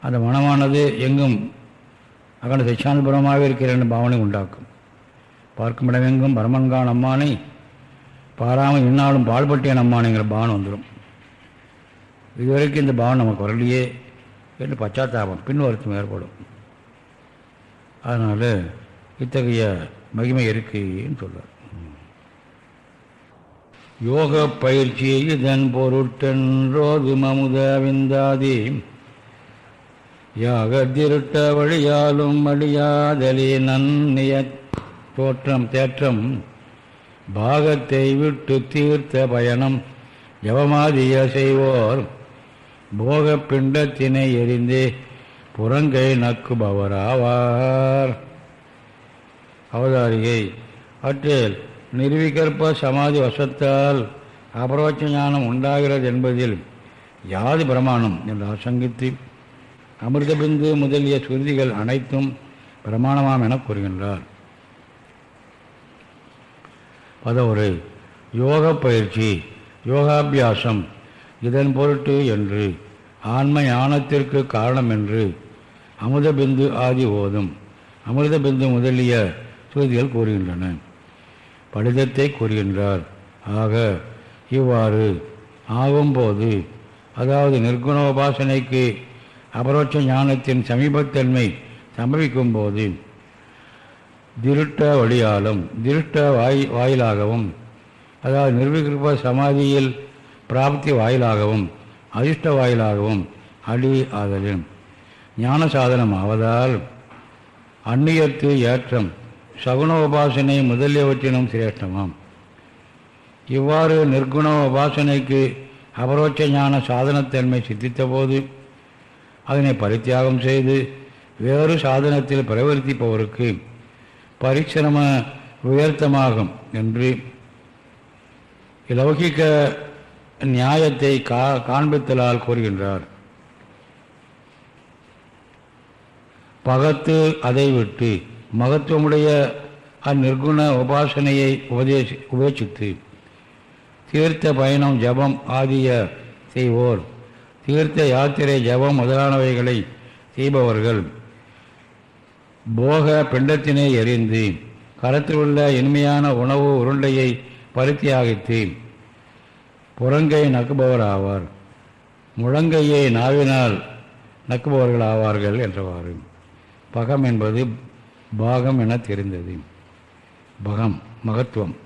அந்த மனமானது எங்கும் அகண்ட சச்சானபுரமாக இருக்கிற பாவனை உண்டாக்கும். பார்க்கும் இடமெங்கும் பரமன்கான் அம்மானை பாராமல் இன்னாலும் பால்பட்டியன் அம்மானைங்கிற பானம் வந்துடும். இதுவரைக்கும் இந்த பாவனை நமக்கு வரலையே என்று பச்சாத்தாபம் பின் வருத்தம் ஏற்படும். அதனால் இத்தகைய மகிமை இருக்குன்னு சொல்வார் யோக பயிற்சி இதன் பொருட்டென்றோது மமுதவிந்தாதி யாக திருட்ட வழியாலும் வழியாதலி நன்னிய தோற்றம் தேற்றம் பாகத்தை விட்டு தீர்த்த பயணம் ஜபமாதிய செய்வோர் போக பிண்டத்தினை எரிந்து புறங்கை நக்குபவராவார். அவதாரிகை அற்றில் நிர்விகற்ப சமாதி வசத்தால் அபரோச்ச ஞானம் உண்டாகிறது என்பதில் யாது பிரமாணம் என்று ஆசங்கித்து அமிர்தபிந்து முதலிய சுருதிகள் அனைத்தும் பிரமாணமாம் என கூறுகின்றார். பதவுரை யோக பயிற்சி யோகாபியாசம். இதன் பொருட்டு என்று ஆன்ம ஞானத்திற்கு காரணம் என்று அமுதபிந்து ஆதி ஓதும். அமிர்தபிந்து முதலிய சுருதிகள் கூறுகின்றன. படிதத்தை கூறுகின்றார். ஆக இவ்வாறு ஆகும்போது அதாவது நிர்குணோபாசனைக்கு அபரோட்ச ஞானத்தின் சமீபத்தன்மை சம்பவிக்கும் போது திருட்ட வழியாலும் திருஷ்ட வாய் வாயிலாகவும் அதாவது நிர்விகிருப சமாதியில் பிராப்தி வாயிலாகவும் அதிர்ஷ்ட வாயிலாகவும் அடி ஆதலின். ஞான சாதனம் ஆவதால் அந்நியத்து ஏற்றம் சகுண உபாசனை முதலியவற்றினும் சிரேஷ்டமாம். இவ்வாறு நிர்குண உபாசனைக்கு அபரோட்ச ஞான சாதனத்தன்மை சித்தித்த போது அதனை பரித்தியாகம் செய்து வேறு சாதனத்தில் பிரவர்த்திப்பவருக்கு பரிசிரம உயர்த்தமாகும் என்று லௌகிக்க நியாயத்தை கா காண்பித்தலால் கூறுகின்றார். பகத்து அதை விட்டு மகத்துவமுடைய அந்நிர்குண உபாசனையை உபதேசி உபேட்சித்து தீர்த்த பயணம் ஜபம் ஆகிய செய்வோர் தீர்த்த யாத்திரை ஜபம் முதலானவைகளை செய்பவர்கள். போக பிண்டத்தினை எறிந்து கரத்தில் உள்ள இனிமையான உணவு உருண்டையை பருத்தியாகித்து புறங்கை நக்குபவர் ஆவார் முழங்கையை நாவினால் நக்குபவர்கள் ஆவார்கள் என்றவாறு. பகம் என்பது பாகம் என தெரிந்தது. பகம் மகத்துவம்.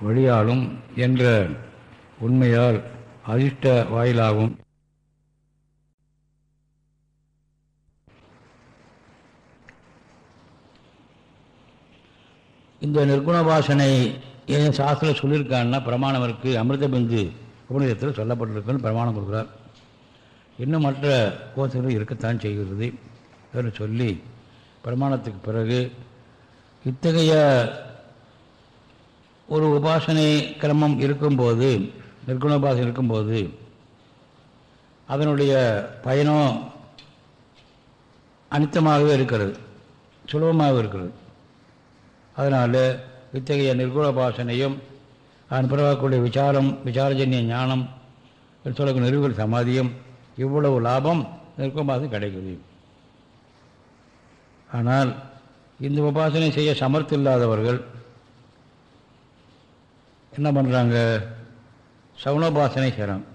வழியாலும் என்ற உண்மையால் அதிர்ஷ்ட வாயிலாகவும் இந்த நிர்குணபாசனை ஏன் சாஸ்திரம் சொல்லியிருக்காங்கன்னா பிரமாணம் இருக்குது அமிர்தபிந்து உபநிதத்தில் சொல்லப்பட்டிருக்குன்னு பிரமாணம் கொடுக்குறார். இன்னும் மற்ற கோஷங்கள் இருக்கத்தான் செய்கிறது என்று சொல்லி பிரமாணத்துக்கு பிறகு இத்தகைய ஒரு உபாசனை கிரமம் இருக்கும்போது நிர்குண உபாசனை இருக்கும்போது அதனுடைய பயனும் அனித்தமாகவே இருக்கிறது சுலபமாக இருக்கிறது. அதனால் இத்தகைய நிர்குணோபாசனையும் அதன் பிறகக்கூடிய விசாரம் விசாரஜன்ய ஞானம் சொல்லக்கூடிய நிறுவல் சமாதியும் இவ்வளவு லாபம் நிர்குணபாசம் கிடைக்குது. ஆனால் இந்த உபாசனை செய்ய சமர்த்தம் இல்லாதவர்கள் என்ன பண்ணுறாங்க சவுனோபாசனை செய்கிறாங்க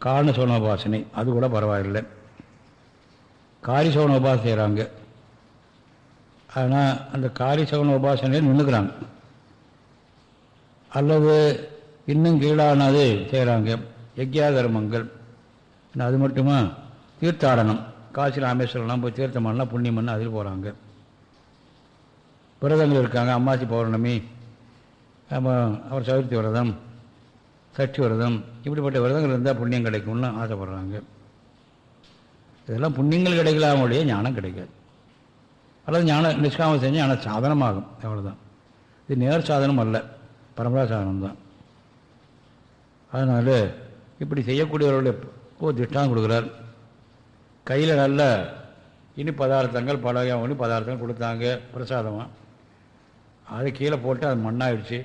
காரண சவுனோபாசனை அது கூட பரவாயில்லை. காரி சவுன உபாசனை செய்கிறாங்க ஆனால் அந்த காரி சவுன உபாசனையில் நின்றுக்கிறாங்க அல்லது இன்னும் கீழானது செய்கிறாங்க யக்யா தர்மங்கள் அது மட்டுமா? தீர்த்தாடனம் காசி ராமேஸ்வரம்லாம் போய் தீர்த்தம் பண்ணலாம் புண்ணியம் பண்ண அதில் போகிறாங்க விரதங்கள் இருக்காங்க. அம்மாசி பௌர்ணமி அவர் சதுர்த்தி விரதம் சஷ்டி விரதம் இப்படிப்பட்ட விரதங்கள் இருந்தால் புண்ணியம் கிடைக்கும்னு ஆசைப்படுறாங்க. இதெல்லாம் புண்ணியங்கள் கிடைக்கல ஒழிய ஞானம் கிடைக்காது. அல்லது ஞான நிஷ்காம செஞ்சு ஞான சாதனமாகும். அவ்வளோதான் இது நேர் சாதனம் அல்ல. பரம்பரா சாதனம் தான். அதனால் இப்படி செய்யக்கூடியவர்களுடைய ஒரு திஷ்டாந்தம் கொடுக்குறார். கையில் நல்ல இனி பதார்த்தங்கள் பழைய ஒன்று பதார்த்தங்கள் கொடுத்தாங்க பிரசாதமாக அதை கீழே போட்டு அது மண்ணாயிடுச்சு.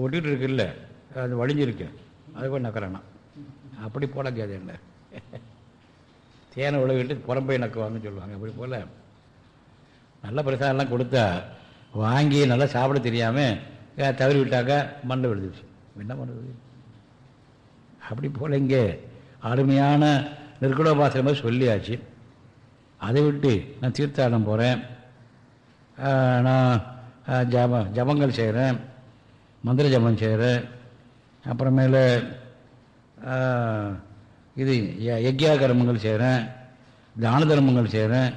ஒட்டிகிட்டு இருக்குல்ல அது வழிஞ்சிருக்கு. அது போய் நக்கிறேன்னா அப்படி போட கேது என்ன தேனை விளைவிட்டு புறம்பை நக்குவாங்கன்னு சொல்லுவாங்க. அப்படி போல் நல்ல பிரசாதம்லாம் கொடுத்தா வாங்கி நல்லா சாப்பிட தெரியாமல் தவறி விட்டாக்க மண்ணை விழுந்துச்சு என்ன பண்ணுறது அப்படி போல் இங்கே அருமையான நிர்குணோபாசனை மாதிரி சொல்லியாச்சு. அதை விட்டு நான் தீர்த்தாடம் போகிறேன் நான் ஜப ஜபங்கள் செய்கிறேன் மந்திர ஜபம் செய்கிறேன் அப்புறமேல இது யஜ்யா கர்மங்கள் செய்கிறேன் தான தர்மங்கள் செய்கிறேன்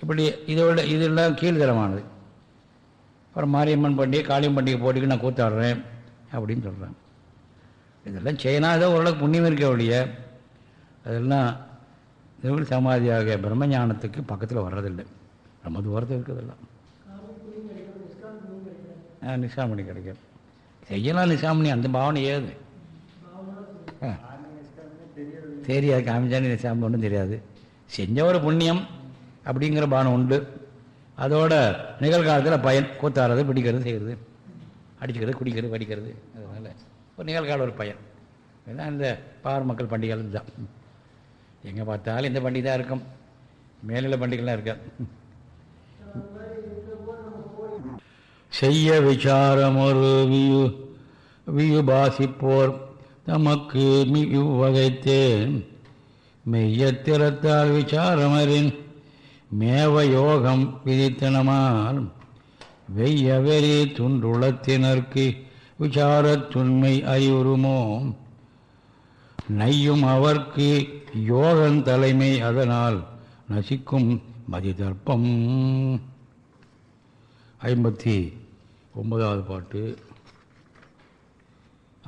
இப்படி இதோட இதெல்லாம் கீழ்தரமானது. அப்புறம் மாரியம்மன் பண்டிகை காளியம் பண்டிகை போட்டிக்கு நான் கூத்தாடுறேன் அப்படின்னு சொல்கிறேன் இதெல்லாம் செய்யணும் ஏதோ ஓரளவுக்கு புண்ணியம் இருக்க ஒழிய அதெல்லாம் நிர்குண சமாதியாக பிரம்மஞானத்துக்கு பக்கத்தில் வர்றதில்லை. ரொம்ப தூரத்தில் இருக்கிறதெல்லாம். நிசாமணி கிடைக்கும் செய்யலாம் நிசாமணி அந்த பாவனை ஏது? ஆ. தெரியாது காமிச்சானி நிசாமணி ஒன்றும் தெரியாது. செஞ்ச ஒரு புண்ணியம் அப்படிங்கிற பானம் உண்டு. அதோட நிகழ்காலத்தில் பயன் கூத்தாடுறது பிடிக்கிறது செய்கிறது அடிச்சுக்கிறது குடிக்கிறது படிக்கிறது அதனால் ஒரு நிகழ்கால ஒரு பயன். இதுதான் இந்த பார் மக்கள் பண்டிகைகள் தான் எங்கே பார்த்தாலும் இந்த பண்டிகை தான் இருக்கும். மேலில் பண்டிகைலாம் இருக்காது செய்ய விசாரம் ஒரு வியு வியுபாசிப்போர் தமக்கு மெய்ய மெய்யத்திறத்தால் விசாரமரின் மேவ யோகம் விதித்தனமால் வெய்யவெறி துண்டுளத்தினர்க்கு விசாரத் துண்மை அறிவுறுமோ? நையும் அவர்க்கு யோகன் தலைமை அதனால் நசிக்கும் மதிதர்ப்பம். ஐம்பத்தி ஒன்பதாவது பாட்டு.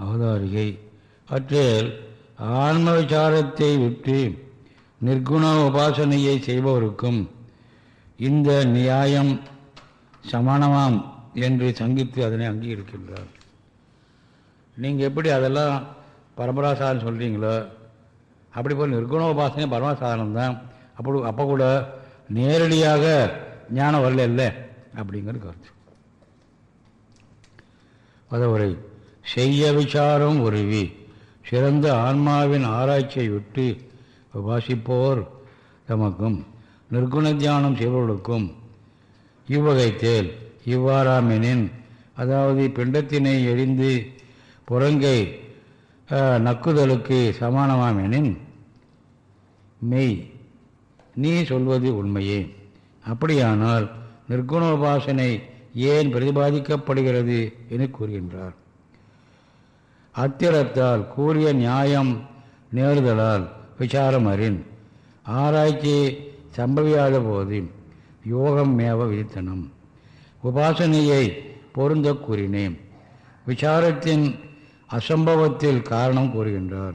அவதாரிகை. அற்றில் ஆன்ம விசாரத்தை விட்டு நிர்குண உபாசனையை செய்பவருக்கும் இந்த நியாயம் சமானமாம் என்று சங்கித்து அதனை அங்கீகரிக்கின்றார். நீங்கள் எப்படி அதெல்லாம் பரம்பராசாதனம் சொல்கிறீங்களோ அப்படி போல் நிர்குண உபாசனை பரமசாதனம் தான். அப்படி அப்போ கூட நேரடியாக ஞானம் வரல இல்லை அப்படிங்கிற கருத்து. பதவுரை செய்ய விசாரம் உருவி சிறந்த ஆன்மாவின் ஆராய்ச்சியை விட்டு உபாசிப்போர் தமக்கும் நிர்குண தியானம் செய்பவர்களுக்கும் இவ்வகைத்தேல் இவ்வாறாமெனின் அதாவது பிண்டத்தினை எரிந்து புறங்கை நக்குதலுக்கு சமானமாமெனின் மெய் நீ சொல்வது உண்மையே. அப்படியானால் நிர்குணோபாசனை ஏன் பிரதிபாதிக்கப்படுகிறது என கூறுகின்றார். அத்திரத்தால் கூறிய நியாயம் நேருதலால் விசாரம் அறின். ஆராய்ச்சி சம்பவியாத போது யோகம் மேவ விதித்தனம். உபாசனையை பொருந்த கூறினேன். விசாரத்தின் அசம்பவத்தில் காரணம் கூறுகின்றார்.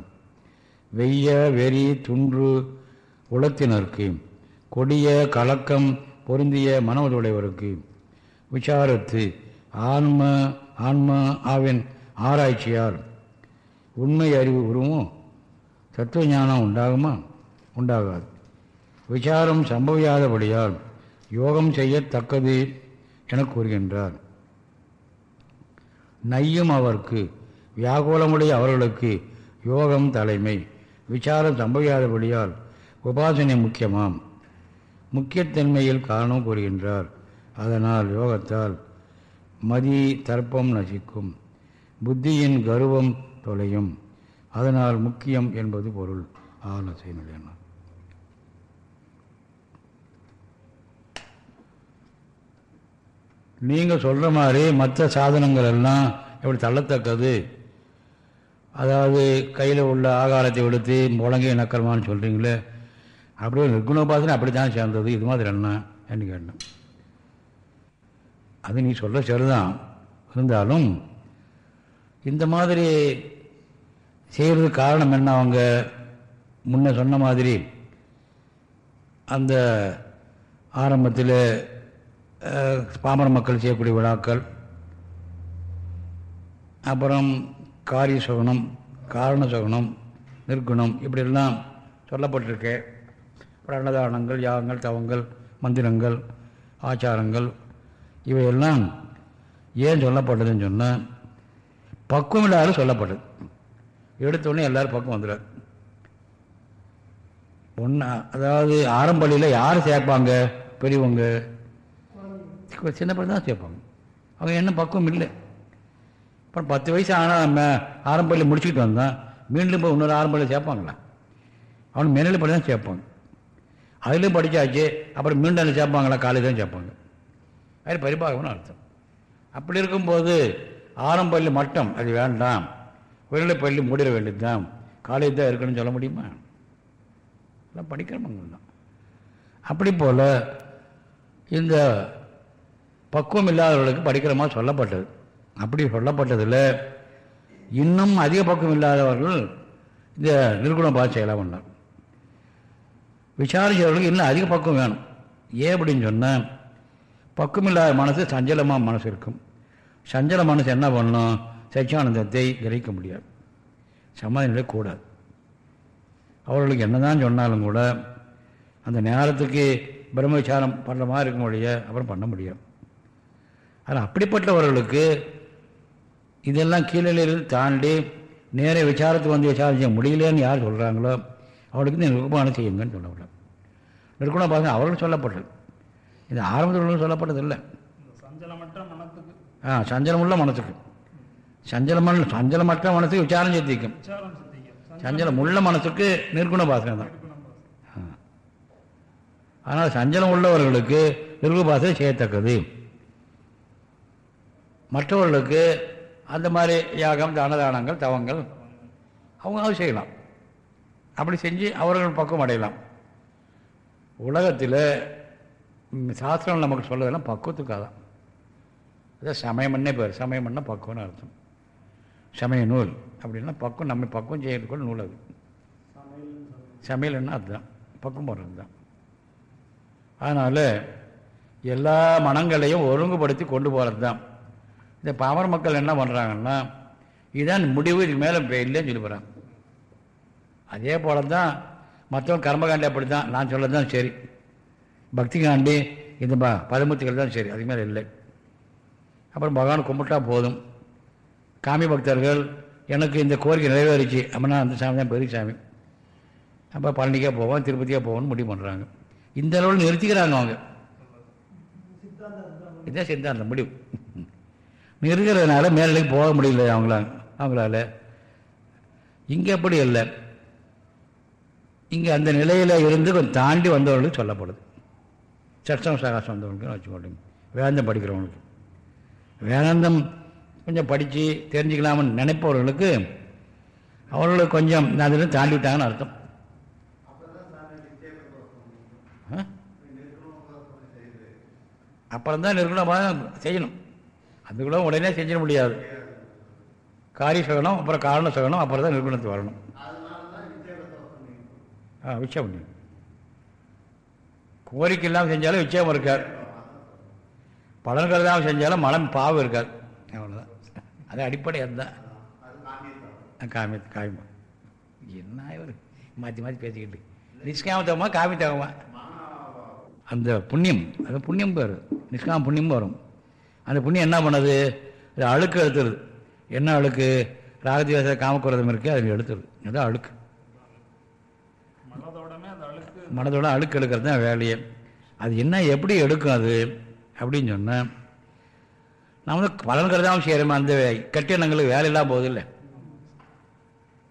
வெய்ய வெறி துன்று உளத்தினருக்கு. கொடிய கலக்கம் பொருந்திய மனமுடையவருக்கு விசாரத்து ஆன்ம ஆன்ம ஆவின் ஆராய்ச்சியால் உண்மை அறிவு உருவோ தத்துவ ஞானம் உண்டாகுமா? உண்டாகாது. விசாரம் சம்பவியாதபடியால் யோகம் செய்யத்தக்கது என கூறுகின்றார். நையும் அவர்க்கு வியாகுலமுடைய அவர்களுக்கு யோகம் தலைமை. விசாரம் சம்பவியாதபடியால் உபாசனை முக்கியமாம். முக்கியத்தன்மையில் காரணம் கூறுகின்றார். அதனால் யோகத்தால் மதி தர்ப்பம் நசிக்கும். புத்தியின் கர்வம் தொலையும். அதனால் முக்கியம் என்பது பொருள். ஆலோசனை நிலையனர் நீங்கள் சொல்கிற மாதிரி மற்ற சாதனங்கள் எல்லாம் எப்படி தள்ளத்தக்கது? அதாவது கையில் உள்ள ஆகாரத்தை எடுத்து முழங்கி நக்கரமானு சொல்கிறீங்களே அப்படியே நிர்குணோபாசனை அப்படி தான் சேர்ந்தது. இது மாதிரி என்ன என்று கேட்டேன். அது நீ சொல்ல சரிதான். இருந்தாலும் இந்த மாதிரி செய்கிறதுக்கு காரணம் என்ன? அவங்க முன்ன சொன்ன மாதிரி அந்த ஆரம்பத்தில் பாமர மக்கள் செய்யக்கூடிய விழாக்கள் அப்புறம் காரிய சகுனம் காரண சகுனம் நிற்குணம் இப்படியெல்லாம் சொல்லப்பட்டிருக்கு. அப்புறம் அன்னதானங்கள் யாகங்கள் தவங்கள் மந்திரங்கள் ஆச்சாரங்கள் இவையெல்லாம் ஏன் சொல்லப்பட்டதுன்னு சொன்னால் பக்குவம் இல்லாத சொல்லப்பட்டது. எடுத்தோடனே எல்லாரும் பக்கம் வந்துடுறார் ஒன்றா அதாவது ஆரம்பள்ளியில் யார் சேர்ப்பாங்க? பெரியவங்க. சின்ன பிள்ளை தான் சேர்ப்பாங்க. அவங்க என்ன பக்குவம் இல்லை. அப்புறம் பத்து வயசு ஆனால் நம்ம ஆரம்பள்ளியில் முடிச்சுக்கிட்டு வந்தான் மீண்டும் போய் இன்னொரு ஆரம்பள்ளியில் சேர்ப்பாங்களா? அவன் மேனில் படி தான் சேர்ப்பாங்க அதுலேயும் படித்தாச்சு அப்புறம் மீண்டும் என்ன சேர்ப்பாங்களா? காலேஜ் தான் சேர்ப்பாங்க. அது பரிபாகம்னு அர்த்தம். அப்படி இருக்கும்போது ஆரம்பள்ளி மட்டம் அது வேண்டாம். உயர்நிலை பள்ளி மூடிட வேண்டியது தான் காலேஜ் தான் இருக்கணும்னு சொல்ல முடியுமா? எல்லாம் படிக்கிறவங்க தான் அப்படி போல் இந்த பக்குவம் இல்லாதவர்களுக்கு படிக்கிற மாதிரி சொல்லப்பட்டது. அப்படி சொல்லப்பட்டதில் இன்னும் அதிக பக்குவம் இல்லாதவர்கள் இந்த நிர்குண பாத் செய்யலாம் பண்ணார் விசாரிச்சவர்களுக்கு இன்னும் அதிக பக்குவம் வேணும். ஏன் அப்படின்னு சொன்னால் பக்குவம் இல்லாத மனசு சஞ்சலமாக மனசு இருக்கும். சஞ்சல மனசு என்ன பண்ணும்? சச்சியானந்தத்தை கிரகிக்க முடியாது. சமாதி நிலை கூடாது. அவர்களுக்கு என்னதான் சொன்னாலும் கூட அந்த நேரத்துக்கு பிரம்ம விசாரம் பண்ணுற மாதிரி இருக்கும் வழிய அப்புறம் பண்ண முடியும். ஆனால் அப்படிப்பட்டவர்களுக்கு இதெல்லாம் கீழே இருந்து தாண்டி நேர விசாரத்துக்கு வந்து விசாரம் செய்ய முடியலன்னு யார் சொல்கிறாங்களோ அவளுக்கு இந்த நிர்குணம் செய்யுங்கன்னு சொல்லப்படும் நிர்குண பாசம் அவர்களும் சொல்லப்பட்டது. இது ஆரம்பத்தில் சொல்லப்பட்டது இல்லை மனத்துக்கு. ஆ சஞ்சலமுள்ள மனசுக்கு சஞ்சலமல்ல சஞ்சலமற்ற மனசுக்கு விசாரம் சித்திக்கும். சஞ்சலம் உள்ள மனசுக்கு நிர்குண பாசனை தான். ஆனால் சஞ்சலம் உள்ளவர்களுக்கு நிர்குண பாசனை செய்யத்தக்கது. மற்றவர்களுக்கு அந்த மாதிரி யாகம் தானதானங்கள் தவங்கள் அவங்க அது செய்யலாம். அப்படி செஞ்சு அவர்கள் பக்குவம் அடையலாம். உலகத்தில் சாஸ்திரம் நமக்கு சொல்லதெல்லாம் பக்குவத்துக்காக தான். அதான் சமயம்னே பேர். சமயம்னா பக்குவம்னு அர்த்தம். சமய நூல் அப்படின்னா பக்குவம் நம்ம பக்குவம் செய்யறதுக்குள்ள நூல் அது. சமையல்னா அதுதான். பக்குவம் போடுறது தான். அதனால் எல்லா மனங்களையும் ஒழுங்குபடுத்தி கொண்டு போகிறது தான். இந்த பாமர மக்கள் என்ன பண்ணுறாங்கன்னா இதுதான் முடிவு இதுக்கு மேலே இல்லைன்னு சொல்லி போகிறாங்க அதே போல தான் மற்றவங்க கர்மகாண்டி அப்படி தான் நான் சொல்கிறது தான் சரி. பக்தி காண்டி இந்த ப தான் சரி. அதுக்கு மேலே இல்லை. அப்புறம் பகவான் கும்பிட்டா போதும். காமி பக்தர்கள் எனக்கு இந்த கோரிக்கை நிறைவேறிச்சு. அப்படின்னா அந்த சாமி தான் பெரிய சாமி. அப்போ பழனிக்காக போவோம் திருப்பதியாக போவோம்னு முடிவு பண்ணுறாங்க இந்த அளவில் நிறுத்திக்கிறாங்க அவங்க. இதுதான் சித்தாந்தம் முடிவு. நிறுக்கிறதுனால மேலே போக முடியல அவங்கள அவங்களால. இங்கே அப்படி இல்லை இங்கே அந்த நிலையில் இருந்து கொஞ்சம் தாண்டி வந்தவர்களுக்கு சொல்லப்படுது. சட்டம் சகாசம் வந்தவங்களுக்கு வச்சுக்கோங்க வேந்தம் படிக்கிறவங்களுக்கு. வேதாந்தம் கொஞ்சம் படித்து தெரிஞ்சுக்கலாம்னு நினைப்பவர்களுக்கு அவர்களுக்கு கொஞ்சம் அதில் தாண்டி விட்டாங்கன்னு அர்த்தம். அப்புறம் தான் நிர்குணமாக செய்யணும். அதுக்குள்ள உடனே செஞ்சிட முடியாது. காரிய சகனம் அப்புறம் காரண சகனம் அப்புறம் தான் நிர்குணத்துக்கு வரணும். ஆ விஷயம் பண்ணி. கோரிக்கை இல்லாமல் செஞ்சாலும் விஷயம் இருக்கார் பலன்கள் இல்லாமல் செஞ்சாலும் மலம் பாவம் இருக்காது. அது அடிப்படை அதுதான். காமி காமியம் என்ன இவர்? மாற்றி மாற்றி பேசிக்கிட்டு. நிஷ்காமத்தவமா காமித்தவமா? அந்த புண்ணியம் அது புண்ணியம் பேர். நிஷ்காம புண்ணியம் வரும். அந்த புண்ணியம் என்ன பண்ணுது? இது அழுக்கு எடுத்துருது என்ன அழுக்கு? ராகதிவாச காமக்குரதம் இருக்குது அது எடுத்துருது அதுதான் அழுக்கு. மனதோட அழுக்கு எடுக்கிறது தான் வேலையே. அது என்ன எப்படி எடுக்கும் அது? அப்படின்னு சொன்னால் நம்ம வந்து பலன் கருதாமல் செய்கிறோமே அந்த கட்டிடங்களுக்கு வேலை இல்லாமல் போதில்லை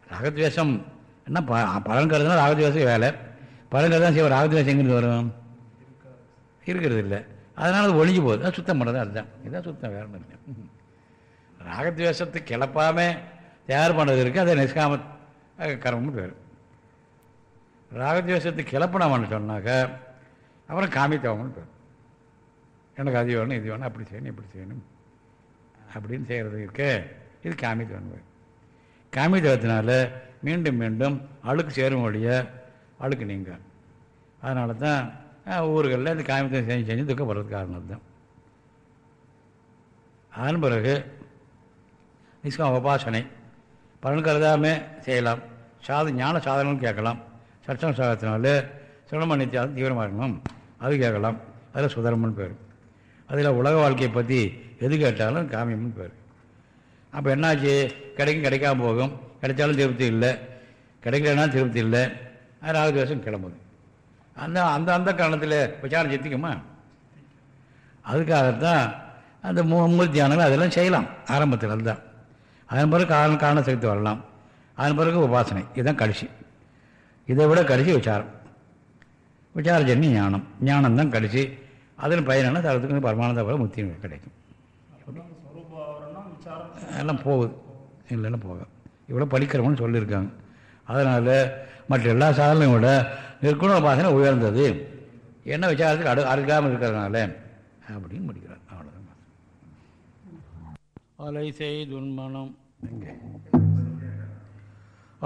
ராகத்வேஷம் என்ன ப பலன் கருதுனா ராகத்வேஷம் வேலை. பலன் கருதான் செய்வோம் ராகத்வேஷம் எங்கிருந்து வரும்? இருக்கிறது இல்லை அதனால் அது ஒழிஞ்சு போகுது. அது சுத்தம் பண்ணுறது அதுதான். இதுதான் சுத்தம் வேற ஒன்றும் இல்லை. ராகத்வேஷத்தை கிளப்பாமல் தயார் பண்ணுறது இருக்குது அதை நிஷ்காம அஹ், கர்மம்னு பேர். ராகத்வேஷத்தை கிளப்பினவன்னு சொன்னாக்க அப்புறம் காமித்தவங்கன்னு பேர். எனக்கு அது வேணும் இது வேணும் அப்படி செய்யணும் இப்படி செய்யணும். அப்படின்னு செய்கிறது இருக்க. இது காமித்தவன் பேர் காமித்தவத்தினால மீண்டும் மீண்டும் அழுக்கு சேரும் வழிய அழுக்கு நீங்க அதனால தான் ஊர்களில் இந்த காமித்தம் செஞ்சு செஞ்சு துக்கப்படுறதுக்கு காரணம் தான் அதன் பிறகு நிஸ்காம உபாசனை. பலன் கருதாமே செய்யலாம். சாத ஞான சாதனம் கேட்கலாம். சட்டம் சாதத்தினால சிரம நித்தியாவது தீவிரமாக இருக்கணும் அது கேட்கலாம். அதில் சுதர்மன் பேர். அதில் உலக வாழ்க்கையை பற்றி எது கேட்டாலும் காமியம்னு பேர். அப்போ என்னாச்சு? கிடைக்கும் கிடைக்காம போகும். கிடைச்சாலும் திருப்தி இல்லை. கிடைக்கலன்னா திருப்தி இல்லை. அது தேசம் கிளம்புது. அந்த அந்த அந்த காரணத்தில் விசாரம் சித்திக்குமா அதுக்காகத்தான் அந்த மூ மூல தியானங்கள் அதெல்லாம் செய்யலாம். ஆரம்பத்தில் அதுதான். அதன் பிறகு காரண காரண சக்தி வரலாம். அதன் பிறகு உபாசனை. இதுதான் கடைசி. இதை விட கடைசி விசாரம். விசாரஜன்னி ஞானம். ஞானம் தான் கடைசி. அதில் பயனான தரத்துக்கு பரமானந்த போல முத்தி கிடைக்கும். எல்லாம் போகுது. இல்லைன்னா போகும் இவ்வளோ படிக்கிறவன்னு சொல்லியிருக்காங்க. அதனால் மற்ற எல்லா சாதனையும் விட நிற்குண உபாசனை உயர்ந்தது. என்ன விசாரத்துக்கு அடு அருகாமல் இருக்கிறதுனால அப்படின்னு முடிக்கிறார். அவ்வளோதான் அலை செய்துன்மனம் எங்கே?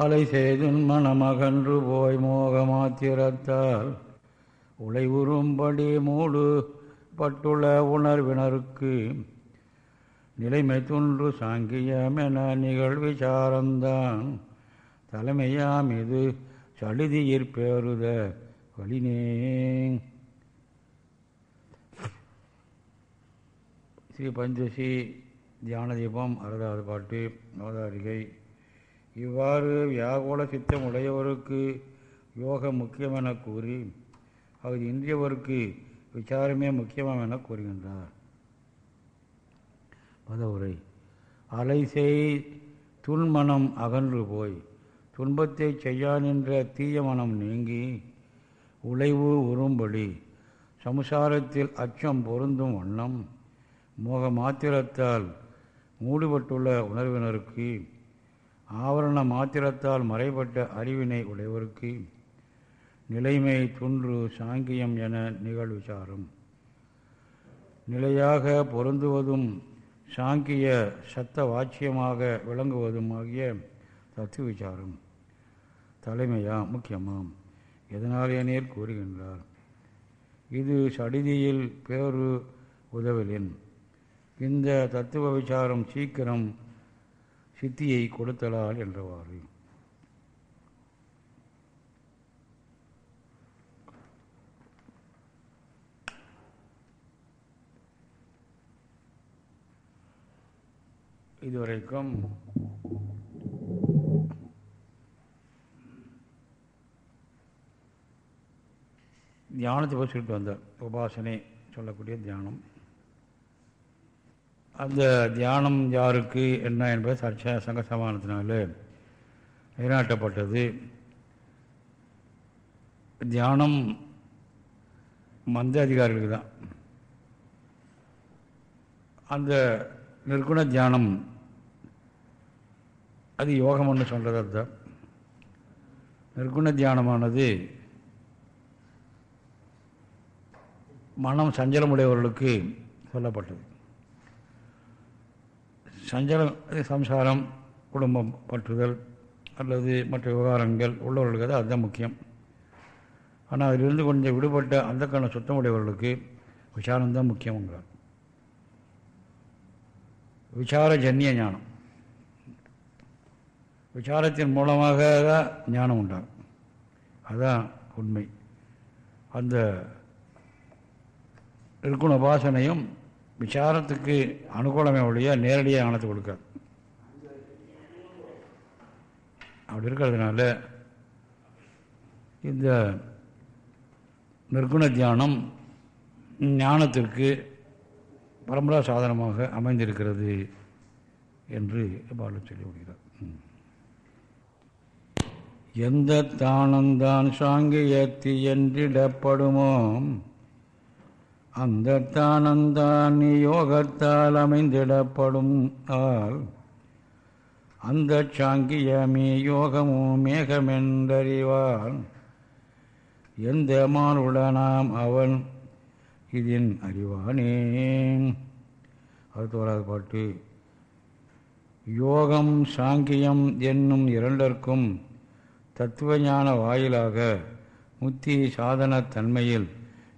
அலை செய்துன்மனம் அகன்று போய் மோகமாத்திரத்தால் உலை உறும்படி மூடு பட்டுள்ள உணர்வினருக்கு நிலைமை தோன்று சாங்கியமென நிகழ்விசாரந்தான் தலைமையாம் இது சடுதியிற் பேருத வழினே ஸ்ரீ பஞ்சசி தியானதீபம் அறுபதாவது பாட்டு அவதாரிகை இவ்வாறு வியாகோல சித்தம் உடையவருக்கு யோகம் முக்கியமென கூறி அவர் இன்றியவருக்கு விசாரமே முக்கியமாம் என கூறுகின்றார். பதவுரை அலை செய் துன்மனம் அகன்று போய் துன்பத்தை செய்யா நின்ற தீய மனம் நீங்கி உழைவு உறும்படி சமுசாரத்தில் அச்சம் பொருந்தும் வண்ணம் மோக மாத்திரத்தால் மூடுபட்டுள்ள உணர்வினருக்கு ஆவரண மாத்திரத்தால் மறைபட்ட அறிவினை உடையவருக்கு நிலைமை துன்று சாங்கியம் என நிகழ்விசாரம். நிலையாக பொருந்துவதும் சாங்கிய சத்த வாட்சியமாக விளங்குவதுமாகிய தத்துவ விசாரம் தலைமையா முக்கியமாம். எதனால் நேர் கூறுகின்றார்? இது சடிதியில் பேரு உதவலின். இந்த தத்துவ விசாரம் சீக்கிரம் சித்தியை கொடுத்தலால் என்றவாறு. இதுவரைக்கும் தியானத்தை பற்றி சொல்லிட்டு வந்தார். உபாசனை சொல்லக்கூடிய தியானம். அந்த தியானம் யாருக்கு என்ன என்பது சர்ச்சை சங்க சமானத்தினால நிலைநாட்டப்பட்டது தியானம் மந்த அதிகாரிகளுக்கு தான். அந்த நிர்குண தியானம் அது யோகம்னு சொல்கிறது அதுதான் நிர்குண தியானமானது மனம் சஞ்சலமுடையவர்களுக்கு சொல்லப்பட்டது. சஞ்சலம் சம்சாரம் குடும்பம் பற்றுதல் அல்லது மற்ற விவகாரங்கள் உள்ளவர்களுக்கு அது அதுதான் முக்கியம். ஆனால் அதிலிருந்து கொஞ்சம் விடுபட்ட அந்த கண்ண சுத்தமுடையவர்களுக்கு விசாரம்தான் முக்கியங்கிறார் விசாரஜன்ய ஞானம் விசாரத்தின் மூலமாக தான் ஞானம் உண்டாகும். அதுதான் உண்மை. அந்த இருக்குண உபாசனையும் விசாரத்துக்கு அனுகூலமே ஒழிய நேரடியாக ஞானத்தை கொடுக்காது. அப்படி இருக்கிறதுனால இந்த நிற்குண தியானம் ஞானத்திற்கு பரம்பரா சாதனமாக அமைந்திருக்கிறது என்று பாலு சொல்லி விடுகிறார் எந்த தானந்தான் சாங்கியத்தி என்றிடப்படுமோ அந்த தானந்தான் யோகத்தால் அமைந்திடப்படும் ஆல் அந்த சாங்கியமே யோகமோ மேகமென்றறிவான் எந்த மானுடனாம் அவன் இதின் அறிவானே. அடுத்து வராது பாட்டு. யோகம் சாங்கியம் என்னும் இரண்டற்கும் தத்துவஞான வாயிலாக முத்தி சாதன தன்மையில்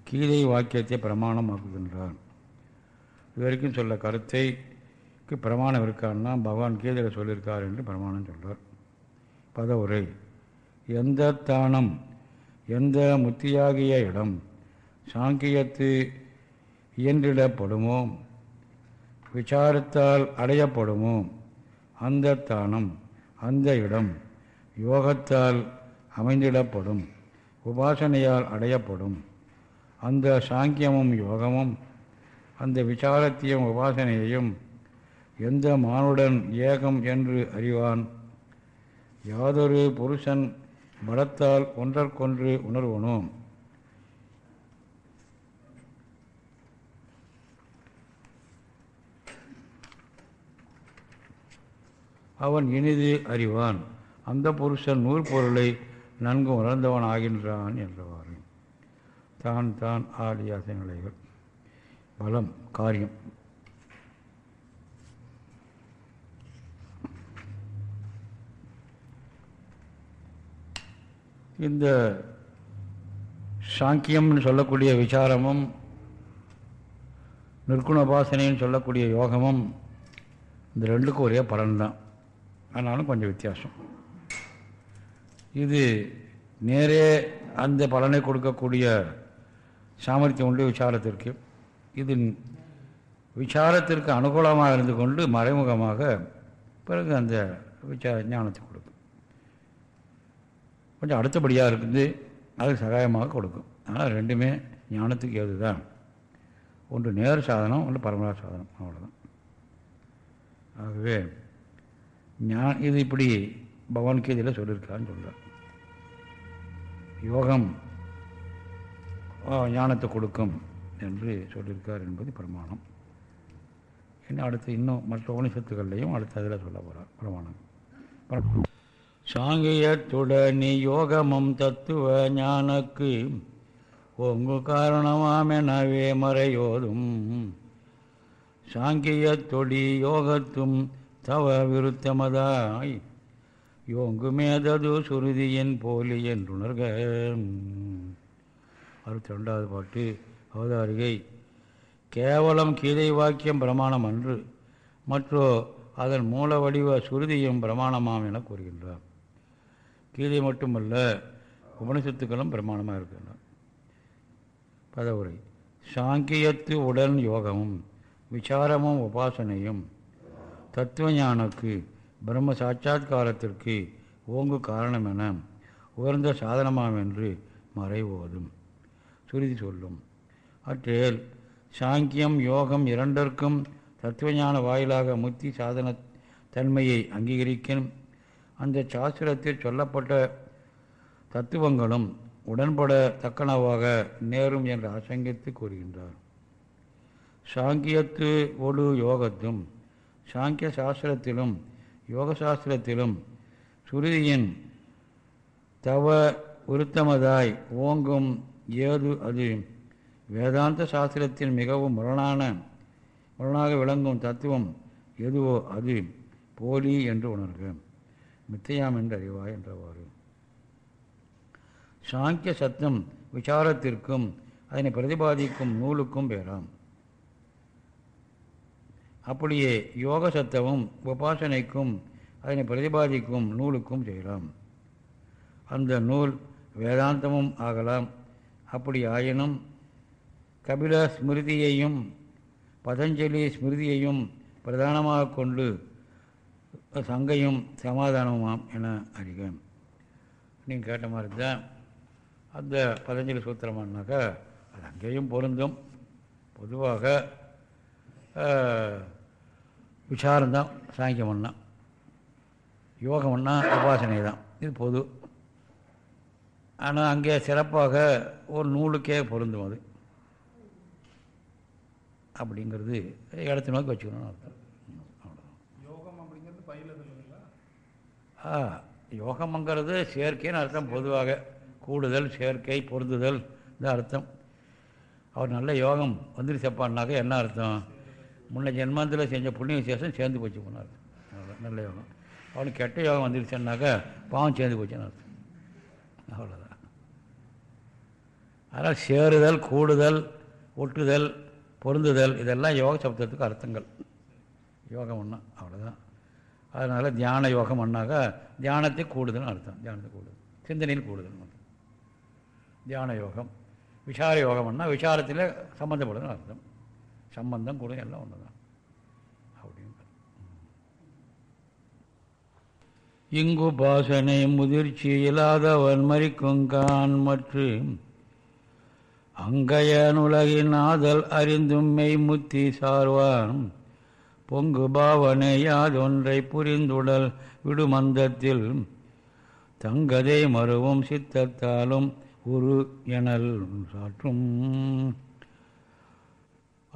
கீதை வாக்கியத்தை பிரமாணமாக்குகின்றார் இதுவரைக்கும் சொல்ல கருத்தைக்கு பிரமாணம் இருக்கான்னா பகவான் கீதையில் சொல்லியிருக்கார் என்று பிரமாணம் சொல்றார். பதவுரை. எந்த தானம் எந்த முத்தியாகிய இடம் சாங்கியத்து இயன்றிடப்படுமோ? விசாரத்தால் அடையப்படுமோ? அந்த தானம் அந்த இடம் யோகத்தால் அமைந்திடப்படும் உபாசனையால் அடையப்படும். அந்த சாங்கியமும் யோகமும் அந்த விசாரத்தையும் உபாசனையையும் எந்த மானுடன் ஏகம் என்று அறிவான்? யாதொரு புருஷன் பலத்தால் ஒன்றற்கொன்று உணர்வனோ? அவன் இனிது அறிவான். அந்த புருஷன் நூற்பொருளை நன்கு உணர்ந்தவன் ஆகின்றான் என்றவாறு. தான் தான் ஆலியாச நிலைகள் பலம் காரியம். இந்த சாங்கியம்னு சொல்லக்கூடிய விசாரமும் நிற்குணபாசனைன்னு சொல்லக்கூடிய யோகமும் இந்த ரெண்டுக்கும் ஒரே பலன்தான். ஆனாலும் கொஞ்சம் வித்தியாசம். இது நேரே அந்த பலனை கொடுக்கக்கூடிய சாமர்த்தியம் உண்டு விசாரத்திற்கு இது விசாரத்திற்கு அனுகூலமாக இருந்து கொண்டு மறைமுகமாக பிறகு அந்த விசார ஞானத்தை கொடுக்கும். கொஞ்சம் அடுத்தபடியாக இருக்குது அதுக்கு சகாயமாக கொடுக்கும். ஆனால் ரெண்டுமே ஞானத்துக்கு ஏது தான் ஒன்று நேர் சாதனம் ஒன்று பரமரா சாதனம் அவ்வளோதான் ஆகவே ஞா இது இப்படி பகவன்கீதையில் சொல்லியிருக்கான்னு சொல்கிறார் யோகம் ஞானத்தை கொடுக்கும் என்று சொல்லியிருக்கார் என்பது பிரமாணம். இன்னும் அடுத்து இன்னும் மற்ற உபனிஷத்துக்கள்லையும் அடுத்த அதில் சொல்ல போகிறார் பிரமாணம். சாங்கியத்துடனி யோகமும் தத்துவ ஞானக்கு ஒங்கு காரணமாமெனவே மறையோதும். சாங்கியத்தொடி யோகத்தும் தவ விருத்தமதாய். யோங்குமேதது சுருதியின் போலி என்றுணர்க. அறுபத்தி ரெண்டாவது பாட்டு அவதாரிகை. கேவலம் கீதை வாக்கியம் பிரமாணம் அன்று. மற்றோ அதன் மூல வடிவ சுருதியும் பிரமாணமாம் என கூறுகின்றார். கீதை மட்டுமல்ல உபனிஷத்துக்களும் பிரமாணமாக இருக்கின்றன. பதவுரை. சாங்கியத்து உடன் யோகமும் விசாரமும் உபாசனையும் தத்துவஞானக்கு பிரம்ம சாட்சாத்காரத்திற்கு ஓங்கு காரணம் என உயர்ந்த சாதனமாம் என்று மறைவோதும். சுருதி சொல்லும். அற்றேல் சாங்கியம் யோகம் இரண்டிற்கும் தத்துவஞான வாயிலாக முத்தி சாதன தன்மையை அங்கீகரிக்கும். அந்த சாஸ்திரத்தில் சொல்லப்பட்ட தத்துவங்களும் உடன்பட தக்கனவாக நேரும் என்று ஆசங்கித்து கூறுகின்றார். சாங்கியத்து ஒடு யோகத்தும் சாங்கிய சாஸ்திரத்திலும் யோக சாஸ்திரத்திலும் சுருதியின் தவ உருத்தமதாய் ஓங்கும் ஏது அது? வேதாந்த சாஸ்திரத்தின் மிகவும் முரணான முரணாக விளங்கும் தத்துவம் எதுவோ அது? போலி என்று உணர்க. மித்தையாம் என்று அறிவாய் என்றவாறு. சாங்கிய சத்தம் விசாரத்திற்கும் அதனை பிரதிபாதிக்கும் நூலுக்கும் பேராம். அப்படியே யோக சத்தமும் உபாசனைக்கும் அதனை பிரதிபாதிக்கும் நூலுக்கும் செய்யலாம். அந்த நூல் வேதாந்தமும் ஆகலாம். அப்படி ஆயினும் கபில ஸ்மிருதியையும் பதஞ்சலி ஸ்மிருதியையும் பிரதானமாக கொண்டு சங்கையும் சமாதானமாம் என அறிக. நீங்கள் கேட்ட மாதிரி தான் அந்த பதஞ்சலி சூத்திரமானாக்கா அது அங்கேயும் பொருந்தும். பொதுவாக விசாரம்தான் சாங்கியம்னா யோகம்னா உபாசனை தான் இது பொது. ஆனால் அங்கே சிறப்பாக ஒரு நூலுக்கே பொருந்தும் அது. அப்படிங்கிறது இடத்த நோக்கி வச்சுக்கணும்னு அர்த்தம். யோகம் ஆ யோகம்ங்கிறது சேர்க்கைன்னு அர்த்தம் பொதுவாக. கூடுதல் சேர்க்கை பொருந்துதல் இந்த அர்த்தம். அவர் நல்ல யோகம் வந்துருச்சப்பான்னாக்க என்ன அர்த்தம்? முன்ன ஜென்மத்தில் செஞ்ச புண்ணிய விசேஷம் சேர்ந்து போச்சு போனார் அர்த்தம் நல்ல யோகம். அவனுக்கு கெட்ட யோகம் வந்துருச்சுன்னாக்கா பாவம் சேர்ந்து போச்சுன்னு அர்த்தம். அவ்வளோதான் அதனால் சேருதல் கூடுதல் ஒட்டுதல் பொருந்துதல் இதெல்லாம் யோக சப்தத்துக்கு அர்த்தங்கள். யோகம் ஒன்றா அவ்வளோதான் அதனால் தியான யோகம் ஒன்றாக தியானத்தை கூடுதல்னு அர்த்தம். தியானத்தை கூடுதல். சிந்தனையில் கூடுதல் அர்த்தம். தியான யோகம். விசார யோகம்னா விசாரத்தில் சம்மந்தப்படுதுன்னு அர்த்தம். சம்பந்தம் கூட எல்லாம் ஒன்று தான் அப்படின்னு இங்கு பாசனை முதிர்ச்சி இல்லாதவன் மறிக்குங்கான் மற்றும் அங்கையன் உலகின் ஆதல் அறிந்தும் மெய்முத்தி சார்வான். பொங்கு பாவனை யாதொன்றை புரிந்துடல் விடுமந்தத்தில் தங்கதை மறுவும் சித்தத்தாலும் உரு எனல் சாற்றும்.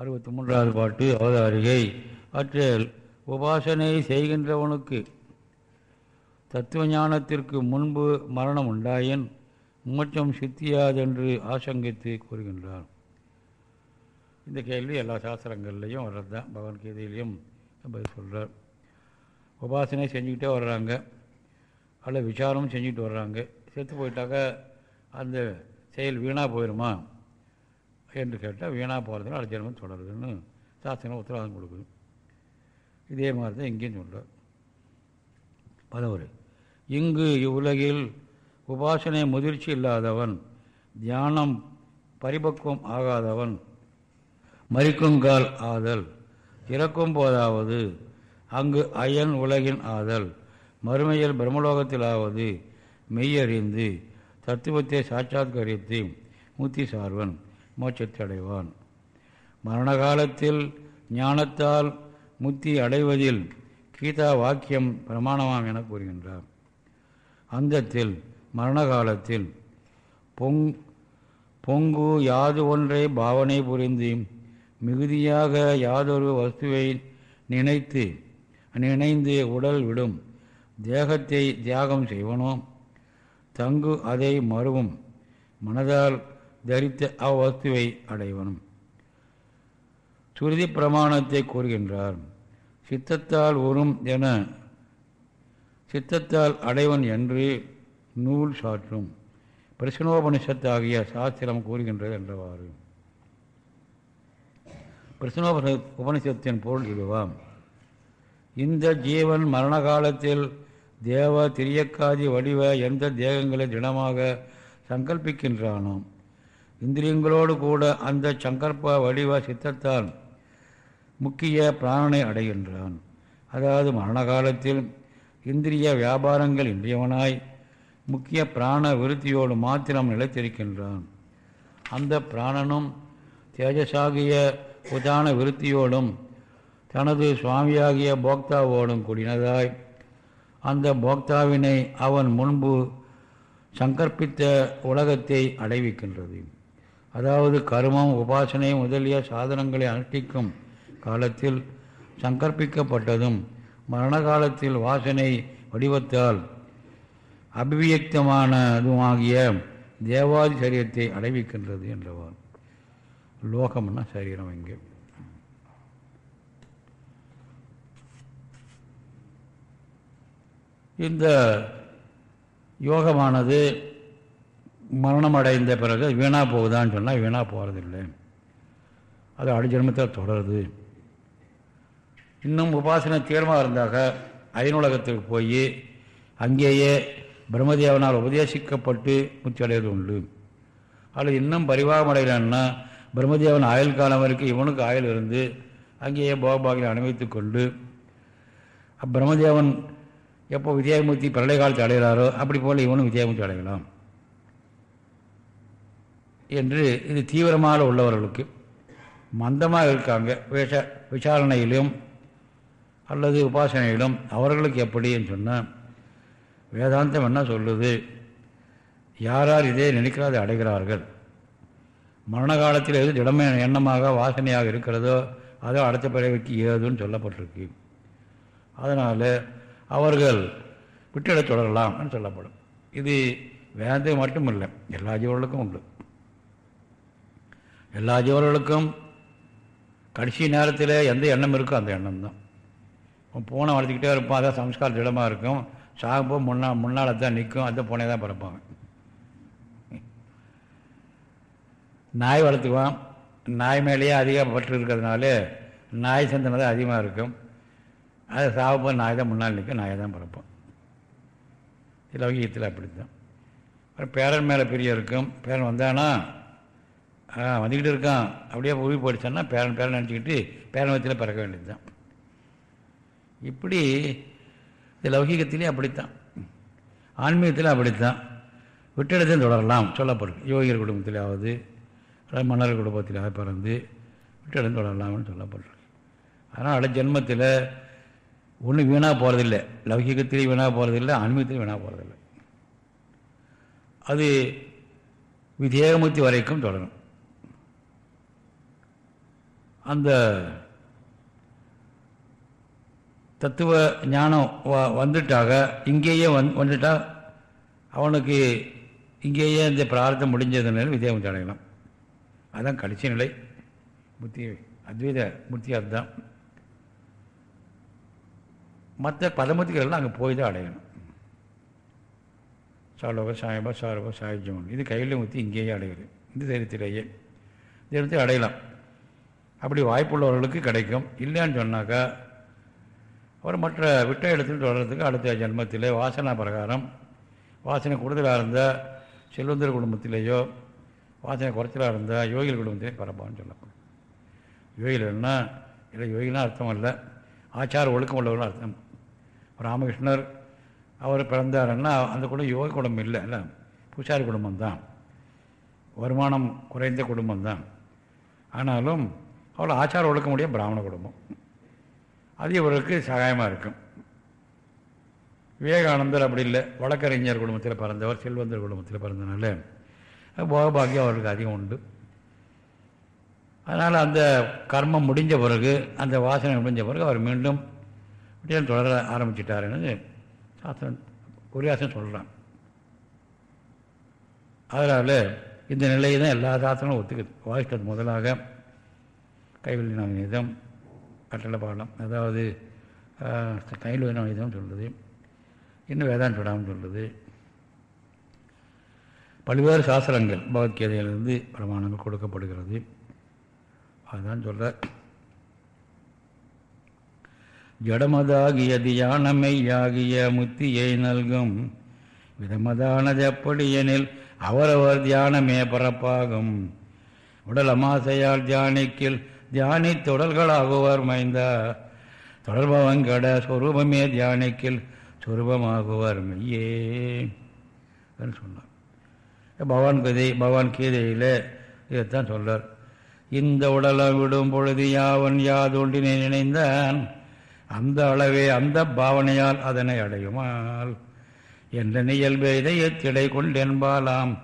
அறுபத்தி மூன்றாவது பாட்டு அவதாரிகை. அற்றேல் உபாசனை செய்கின்றவனுக்கு தத்துவ ஞானத்திற்கு முன்பு மரணம் உண்டாயின். மோட்சம் சித்தியாதென்று ஆசங்கித்து கூறுகின்றார். இந்த கேள்வி எல்லா சாஸ்திரங்கள்லேயும் வர்றது தான் பகவத்கீதையிலையும் பதில் சொல்கிறார் உபாசனை செஞ்சுக்கிட்டே வர்றாங்க. அல்ல விசாரமும் செஞ்சுக்கிட்டு வர்றாங்க. செத்து போயிட்டாக்கா அந்த செயல் வீணாக போயிடுமா என்று கேட்டால் வீணாக போகிறதுனால அடுத்த ஜென்மம் தொடருதுன்னு சாஸ்திரம் உத்தரவாதம் கொடுக்குது. இதே மாதிரி தான் இங்கேயும் சொல்கிறார் பதவுரை இங்கு இவ்வுலகில் உபாசனை முதிர்ச்சி இல்லாதவன் தியானம் பரிபக்குவம் ஆகாதவன் மறிக்குங்கால் ஆதல் இறக்கும் போதாவது அங்கு அயன் உலகின் ஆதல் மறுமையில் பிரம்மலோகத்திலாவது மெய்யறிந்து தத்துவத்தை சாட்சாத்கரித்து மூத்தி சார்வன் மோட்சத்தை அடைவான் மரண காலத்தில் ஞானத்தால் முத்தி அடைவதில் கீதா வாக்கியம் பிரமாணமாம் என கூறுகின்றார். அந்தத்தில் மரண காலத்தில் பொங் பொங்கு யாது ஒன்றை பாவனை புரிந்து மிகுதியாக யாதொரு வஸ்துவை நினைத்து நினைந்து உடல் விடும் தேகத்தை தியாகம் செய்வனோ? தங்கு அதை மறுவும் மனதால் தரித்த அவ்வஸ்துவை அடைவனும். சுருதி பிரமாணத்தை கூறுகின்றார். சித்தத்தால் உறும் என சித்தத்தால் அடைவன் என்று நூல் சாற்றும். பிரசனோபனிஷத்தாகிய சாஸ்திரம் கூறுகின்றது என்றவாறு. பிரசனோப உபனிஷத்தின் பொருள் இதுவாம் இந்த ஜீவன் மரண காலத்தில் தேவ திரியக்காதி வடிவ எந்த தேகங்களை திடமாக சங்கல்பிக்கின்றானோ இந்திரியங்களோடு கூட அந்த சங்கற்ப வடிவ சித்தத்தால் முக்கிய பிராணனை அடைகின்றான். அதாவது மரண காலத்தில் இந்திரிய வியாபாரங்கள் இன்றியவனாய் முக்கிய பிராண விருத்தியோடு மாத்திரம் நிலைத்திருக்கின்றான். அந்த பிராணனும் தேஜசாகிய உதான விருத்தியோடும் தனது சுவாமியாகிய போக்தாவோடும் கூடினதாய் அந்த போக்தாவினை அவன் முன்பு சங்கற்பித்த உலகத்தை அடைவிக்கின்றது. அதாவது கருமம் உபாசனை முதலிய சாதனங்களை அனுஷ்டிக்கும் காலத்தில் சங்கற்பிக்கப்பட்டதும் மரண காலத்தில் வாசனை வடிவத்தால் அபிவியக்தமானதுமாகிய தேவாதி சரீரத்தை அடைவிக்கின்றது என்றவார் லோகம்னா சரீரம் இங்கே. இந்த யோகமானது மரணம் அடைந்த பிறகு வீணாக போகுதான்னு சொன்னால் வீணாக போகிறதில்லை அது அடிஜன்மத்தில் தொடருது. இன்னும் உபாசனை தீவிரமாக இருந்தாக அயனுலகத்துக்கு போய் அங்கேயே பிரம்மதேவனால் உபதேசிக்கப்பட்டு முத்தி அடைவது உண்டு. அதில் இன்னும் பரிவாகம் அடையலன்னா பிரம்மதேவன் ஆயுள் காலம் வரைக்கும் இவனுக்கு ஆயுள் இருந்து அங்கேயே போகபாகியம் அனுபவித்து கொண்டு பிரம்மதேவன் எப்போ வித்யாமூர்த்தி பிரளய காலத்தை அடைகிறாரோ அப்படி போல் இவனும் வித்யாமூர்த்தி அடையலாம். என்று இது தீவிரமாக உள்ளவர்களுக்கு மந்தமாக இருக்காங்க. விஷ விசாரணையிலும் அல்லது உபாசனையிலும் அவர்களுக்கு எப்படின்னு சொன்னால் வேதாந்தம் என்ன சொல்லுது? யார் யார் இதே நினைக்கிறாத அடைகிறார்கள்? மரண காலத்தில் எது திடமை எண்ணமாக வாசனையாக இருக்கிறதோ அதோ அடுத்த பறவைக்கு ஏதுன்னு சொல்லப்பட்டிருக்கு. அதனால் அவர்கள் விட்டிடத் தொடரலாம்னு சொல்லப்படும். இது வேதம் மட்டும் இல்லை எல்லா ஜீவர்களுக்கும் உண்டு. எல்லா ஜீவர்களுக்கும் கடைசி நேரத்தில் எந்த எண்ணம் இருக்கோ அந்த எண்ணம் தான் பூனை வளர்த்துக்கிட்டே இருப்பான் அதான் சம்ஸ்கார திடமாக இருக்கும். சாகும்போது முன்னா முன்னால் தான் நிற்கும் அந்த பூனை தான் பிறப்பாங்க நாய் வளர்த்துக்குவான். நாய் மேலேயே அதிகம் பற்று இருக்கிறதுனால நாய் சந்தனை தான் அதிகமாக இருக்கும். அது சாகும்போது நாய் தான் முன்னால் நிற்கும் நாயை தான் பிறப்போம் லௌகியத்தில் அப்படி தான் அப்புறம் பேரன் மேலே பிரியம் இருக்கும். பேரன் வந்தானா வந்துக்கிட்டு இருக்கான். அப்படியே உயிர் போயிடுச்சான்னா பேரன் பேரன் நினச்சிக்கிட்டு பேரன் வயத்தில் பிறக்க வேண்டியது தான் இப்படி இந்த லௌகிகத்திலே அப்படித்தான். ஆன்மீகத்தில் அப்படித்தான். விட்டிடத்தையும் தொடரலாம் சொல்லப்படும். யோகியர் குடும்பத்திலாவது மன்னர் குடும்பத்திலாவது பிறந்து விட்டிடம் தொடரலாம்னு சொல்லப்பட்டிருக்கு அதனால் அடுத்த ஜென்மத்தில் ஒன்றும் வீணாக போகிறதில்லை லௌகிகத்திலையும் வீணாக போகிறதில்லை ஆன்மீகத்திலையும் வீணாக போகிறதில்லை அது விதேகமூர்த்தி வரைக்கும் தொடரும். அந்த தத்துவ ஞானம் வ வந்துட்டாக இங்கேயே வந் வந்துட்டா அவனுக்கு இங்கேயே இந்த பிரார்த்தம் முடிஞ்சதுனால வித்யாமுத்தி அடையலாம் அதுதான் கடைசி நிலை. புத்தி அத்வைத மூர்த்தி அதுதான். மற்ற பதமத்துக்கள்லாம் அங்கே போய் தான் அடையணும். சாலோக சாயபா சாரபா சாயுஜமன் இது கையில் ஊற்றி இங்கேயே அடையுது. இந்த தைரியத்திலேயே தைரியத்தை அடையலாம். அப்படி வாய்ப்புள்ளவர்களுக்கு கிடைக்கும். இல்லைன்னு சொன்னாக்கா அவர் மற்ற விட்ட இடத்தில் தொடர்றதுக்கு அடுத்த ஜென்மத்திலே வாசனா பிரகாரம் வாசனை கூடுதலாக இருந்தால் செல்வந்தர் குடும்பத்திலேயோ வாசனை குறைச்சலாக இருந்தால் யோகிகள் குடும்பத்திலே பரப்பான்னு சொல்லப்படும். யோகிகள்னா இல்லை யோகினா அர்த்தம் இல்லை ஆச்சார ஒழுக்கம் உள்ளவர்கள் அர்த்தம். ராமகிருஷ்ணர் அவர் பிறந்தாருன்னா அந்த குடும்பம் யோகி குடும்பம் இல்லை இல்லை பூசாரி குடும்பம்தான். வருமானம் குறைந்த குடும்பம்தான். ஆனாலும் அவ்வளோ ஆச்சார ஒழுக்கமுடைய பிராமண குடும்பம். அது இவருக்கு சகாயமாக இருக்கும். விவேகானந்தர் அப்படி இல்லை. வழக்கறிஞர் குடும்பத்தில் பிறந்தவர் செல்வந்தர் குடும்பத்தில் பிறந்தனால போகபாக்கியம் அவருக்கு அதிகம் உண்டு. அதனால் அந்த கர்மம் முடிஞ்ச பிறகு அந்த வாசனை முடிஞ்ச பிறகு அவர் மீண்டும் இப்படியே தொடர ஆரம்பிச்சிட்டாருன்னு சாஸ்திரம் குரியாசன் சொல்கிறான் அதனால் இந்த நிலையை தான் எல்லா சாஸ்திரங்களும் ஒத்துக்குது. வாசித்தது முதலாக கைவல்லி இதம் கட்டளை பாடம் அதாவது கைவல்லி நவநீதம் சொல்லுது இன்னும் வேதாந்த விடாமல் சொல்லுது பல்வேறு சாஸ்திரங்கள் பகவத்கீதையிலிருந்து பிரமாணங்கள் கொடுக்கப்படுகிறது. அதுதான் சொல்ற. ஜடமதாகிய தியானமையாகிய முத்தியை நல்கும். விதமதானது எப்படி எனில் அவரவர் தியானமே பரப்பாகும் உடல் அமாசையால் தியானிக்கில் தியானி தொடர்களாகுவார் மைந்தா. தொடர்பவங்கட சொரூபமே தியானிக்கில் சொரூபமாகுவார் மெய்யே சொன்னார். பகவான் கதை பகவான் கீதையில் இதைத்தான் சொல்றார். இந்த உடலம் விடும் பொழுது யாவன் யாதொன்றினை நினைந்தான்? அந்த அளவே அந்த பாவனையால் அதனை அடையுமால்? என்ற இயல்பு இதயத்திடை கொண்டென்பாலாம்.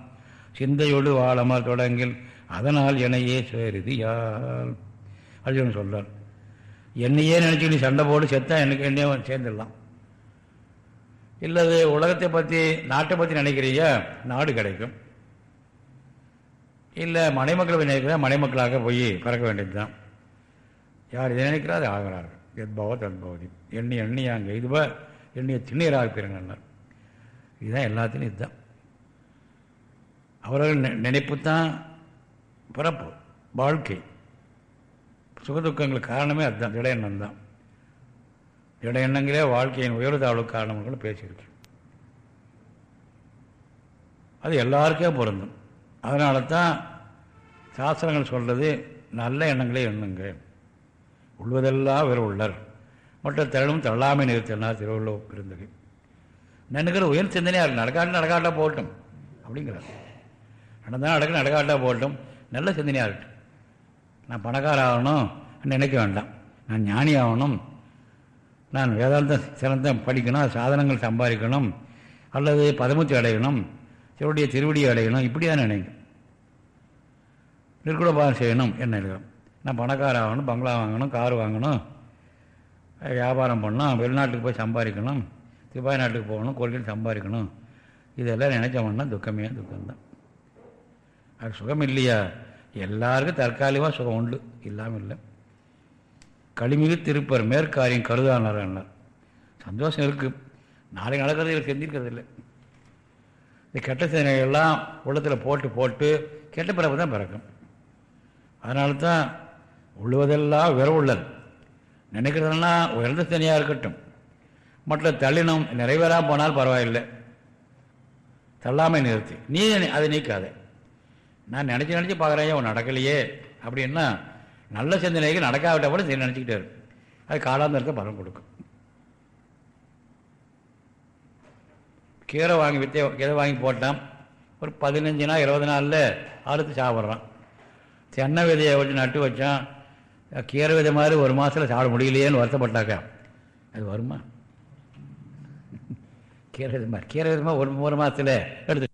சிந்தையோடு வாழமால் தொடங்கில் அதனால் என்னையே சேருதியால். அர்ஜுனன் சொல்றார். என்னையே நினச்சி நீ சண்டை போட்டு செத்தா எனக்கு என்னையே சேர்ந்துடலாம். இல்லது உலகத்தை பற்றி நாட்டை பற்றி நினைக்கிறீங்க? நாடு கிடைக்கும். இல்லை மனைமக்களை நினைக்கிறா? மனைமக்களாக போய் பறக்க வேண்டியது தான் யார் இதை நினைக்கிறா அது ஆகிறார்கள் எத்பவ தத்பவதி எண்ணி எண்ணி அங்கே இதுவா எண்ணிய திண்ணீராக இருப்பீர்கள் இதுதான் எல்லாத்துலேயும் இதுதான். அவர்கள் நினைப்பு தான் பிறப்பு வாழ்க்கை. சுகதுக்கங்களுக்கு காரணமே அதுதான். திட எண்ணம் தான். திட எண்ணங்களே வாழ்க்கையின் உயர்தாளுக்கு காரணம் பேசியிருக்கு அது எல்லாருக்கே பொருந்தும். அதனால தான் சாஸ்திரங்கள் சொல்கிறது நல்ல எண்ணங்களே எண்ணுங்க. உள்ளதெல்லாம் வெறும் உள்ளர். மற்ற தரணும் தள்ளாமை நிறுத்தினார் திருவள்ளுவ இருந்தது நினைக்கிற உயர் சிந்தனையாக இருக்கு. நடக்காட்டு நடக்காட்டா போகட்டும். அப்படிங்கிறார். நடந்தால் நடக்க நடக்காட்டா போகட்டும். நல்ல சிந்தனையாக இருக்கட்டும் நான் பணக்கார ஆகணும் நினைக்க வேண்டாம். நான் ஞானி ஆகணும் நான் வேதாந்த சிறந்த படிக்கணும் சாதனங்கள் சம்பாதிக்கணும் அல்லது பதமுத்தி அடையணும் சிவருடைய திருவடியை அடையணும் இப்படி தான் நினைக்கும். நிற்குடபாதம் செய்யணும் என்ன நினைக்கிறோம். நான் பணக்கார ஆகணும் பங்களா வாங்கணும் கார் வாங்கணும் வியாபாரம் பண்ணணும் வெளிநாட்டுக்கு போய் சம்பாதிக்கணும் துபாய் நாட்டுக்கு போகணும் கோரிக்கையில் சம்பாதிக்கணும். இதெல்லாம் நினைச்சோம்னா துக்கமே துக்கம்தான். அது சுகம் இல்லையா எல்லாருக்கும் தற்காலிகமாக சுகம் உண்டு. இல்லாமல் இல்லை. களிமிகு திருப்பர் மேற்காரியம் கருதானார் சந்தோஷம் இருக்குது நாளைக்கு நடக்கிறது இல்லை செஞ்சிருக்கிறது இல்லை. இந்த கெட்ட சிந்தனைகள்லாம் உள்ளத்தில் போட்டு போட்டு கெட்ட பிறப்பு தான் பிறக்கும். அதனால தான் உள்ளுவதெல்லாம் வெற உள்ளது நினைக்கிறதெல்லாம் உயர்ந்த சிந்தனையாக இருக்கட்டும். மற்ற தள்ளினம் நிறைவேறாக போனால் பரவாயில்லை. தள்ளாமை நிறுத்தி. நீ அதை நீக்காதே. நான் நினச்சி நினச்சி பார்க்குறேன் அவன் நடக்கலையே. அப்படின்னா நல்ல சிந்தனைக்கு நடக்காவிட்ட கூட சரி நினச்சிக்கிட்டே இருக்கு அது காலாந்தரத்தை பலன் கொடுக்கும். கீரை வாங்கி வித்தே கீரை வாங்கி போட்டான். ஒரு பதினஞ்சு நாள் இருபது நாளில் அறுத்து சாப்பிட்றான். தென்னை விதையை வச்சு நட்டு வச்சான். கீரை விதை மாதிரி ஒரு மாதத்தில் சாப்பிட முடியலையேன்னு வருத்தப்பட்டாக்கா. அது வருமா? கீரை விதமாக கீரை விதமாக ஒரு ஒரு மாதத்தில் எடுத்து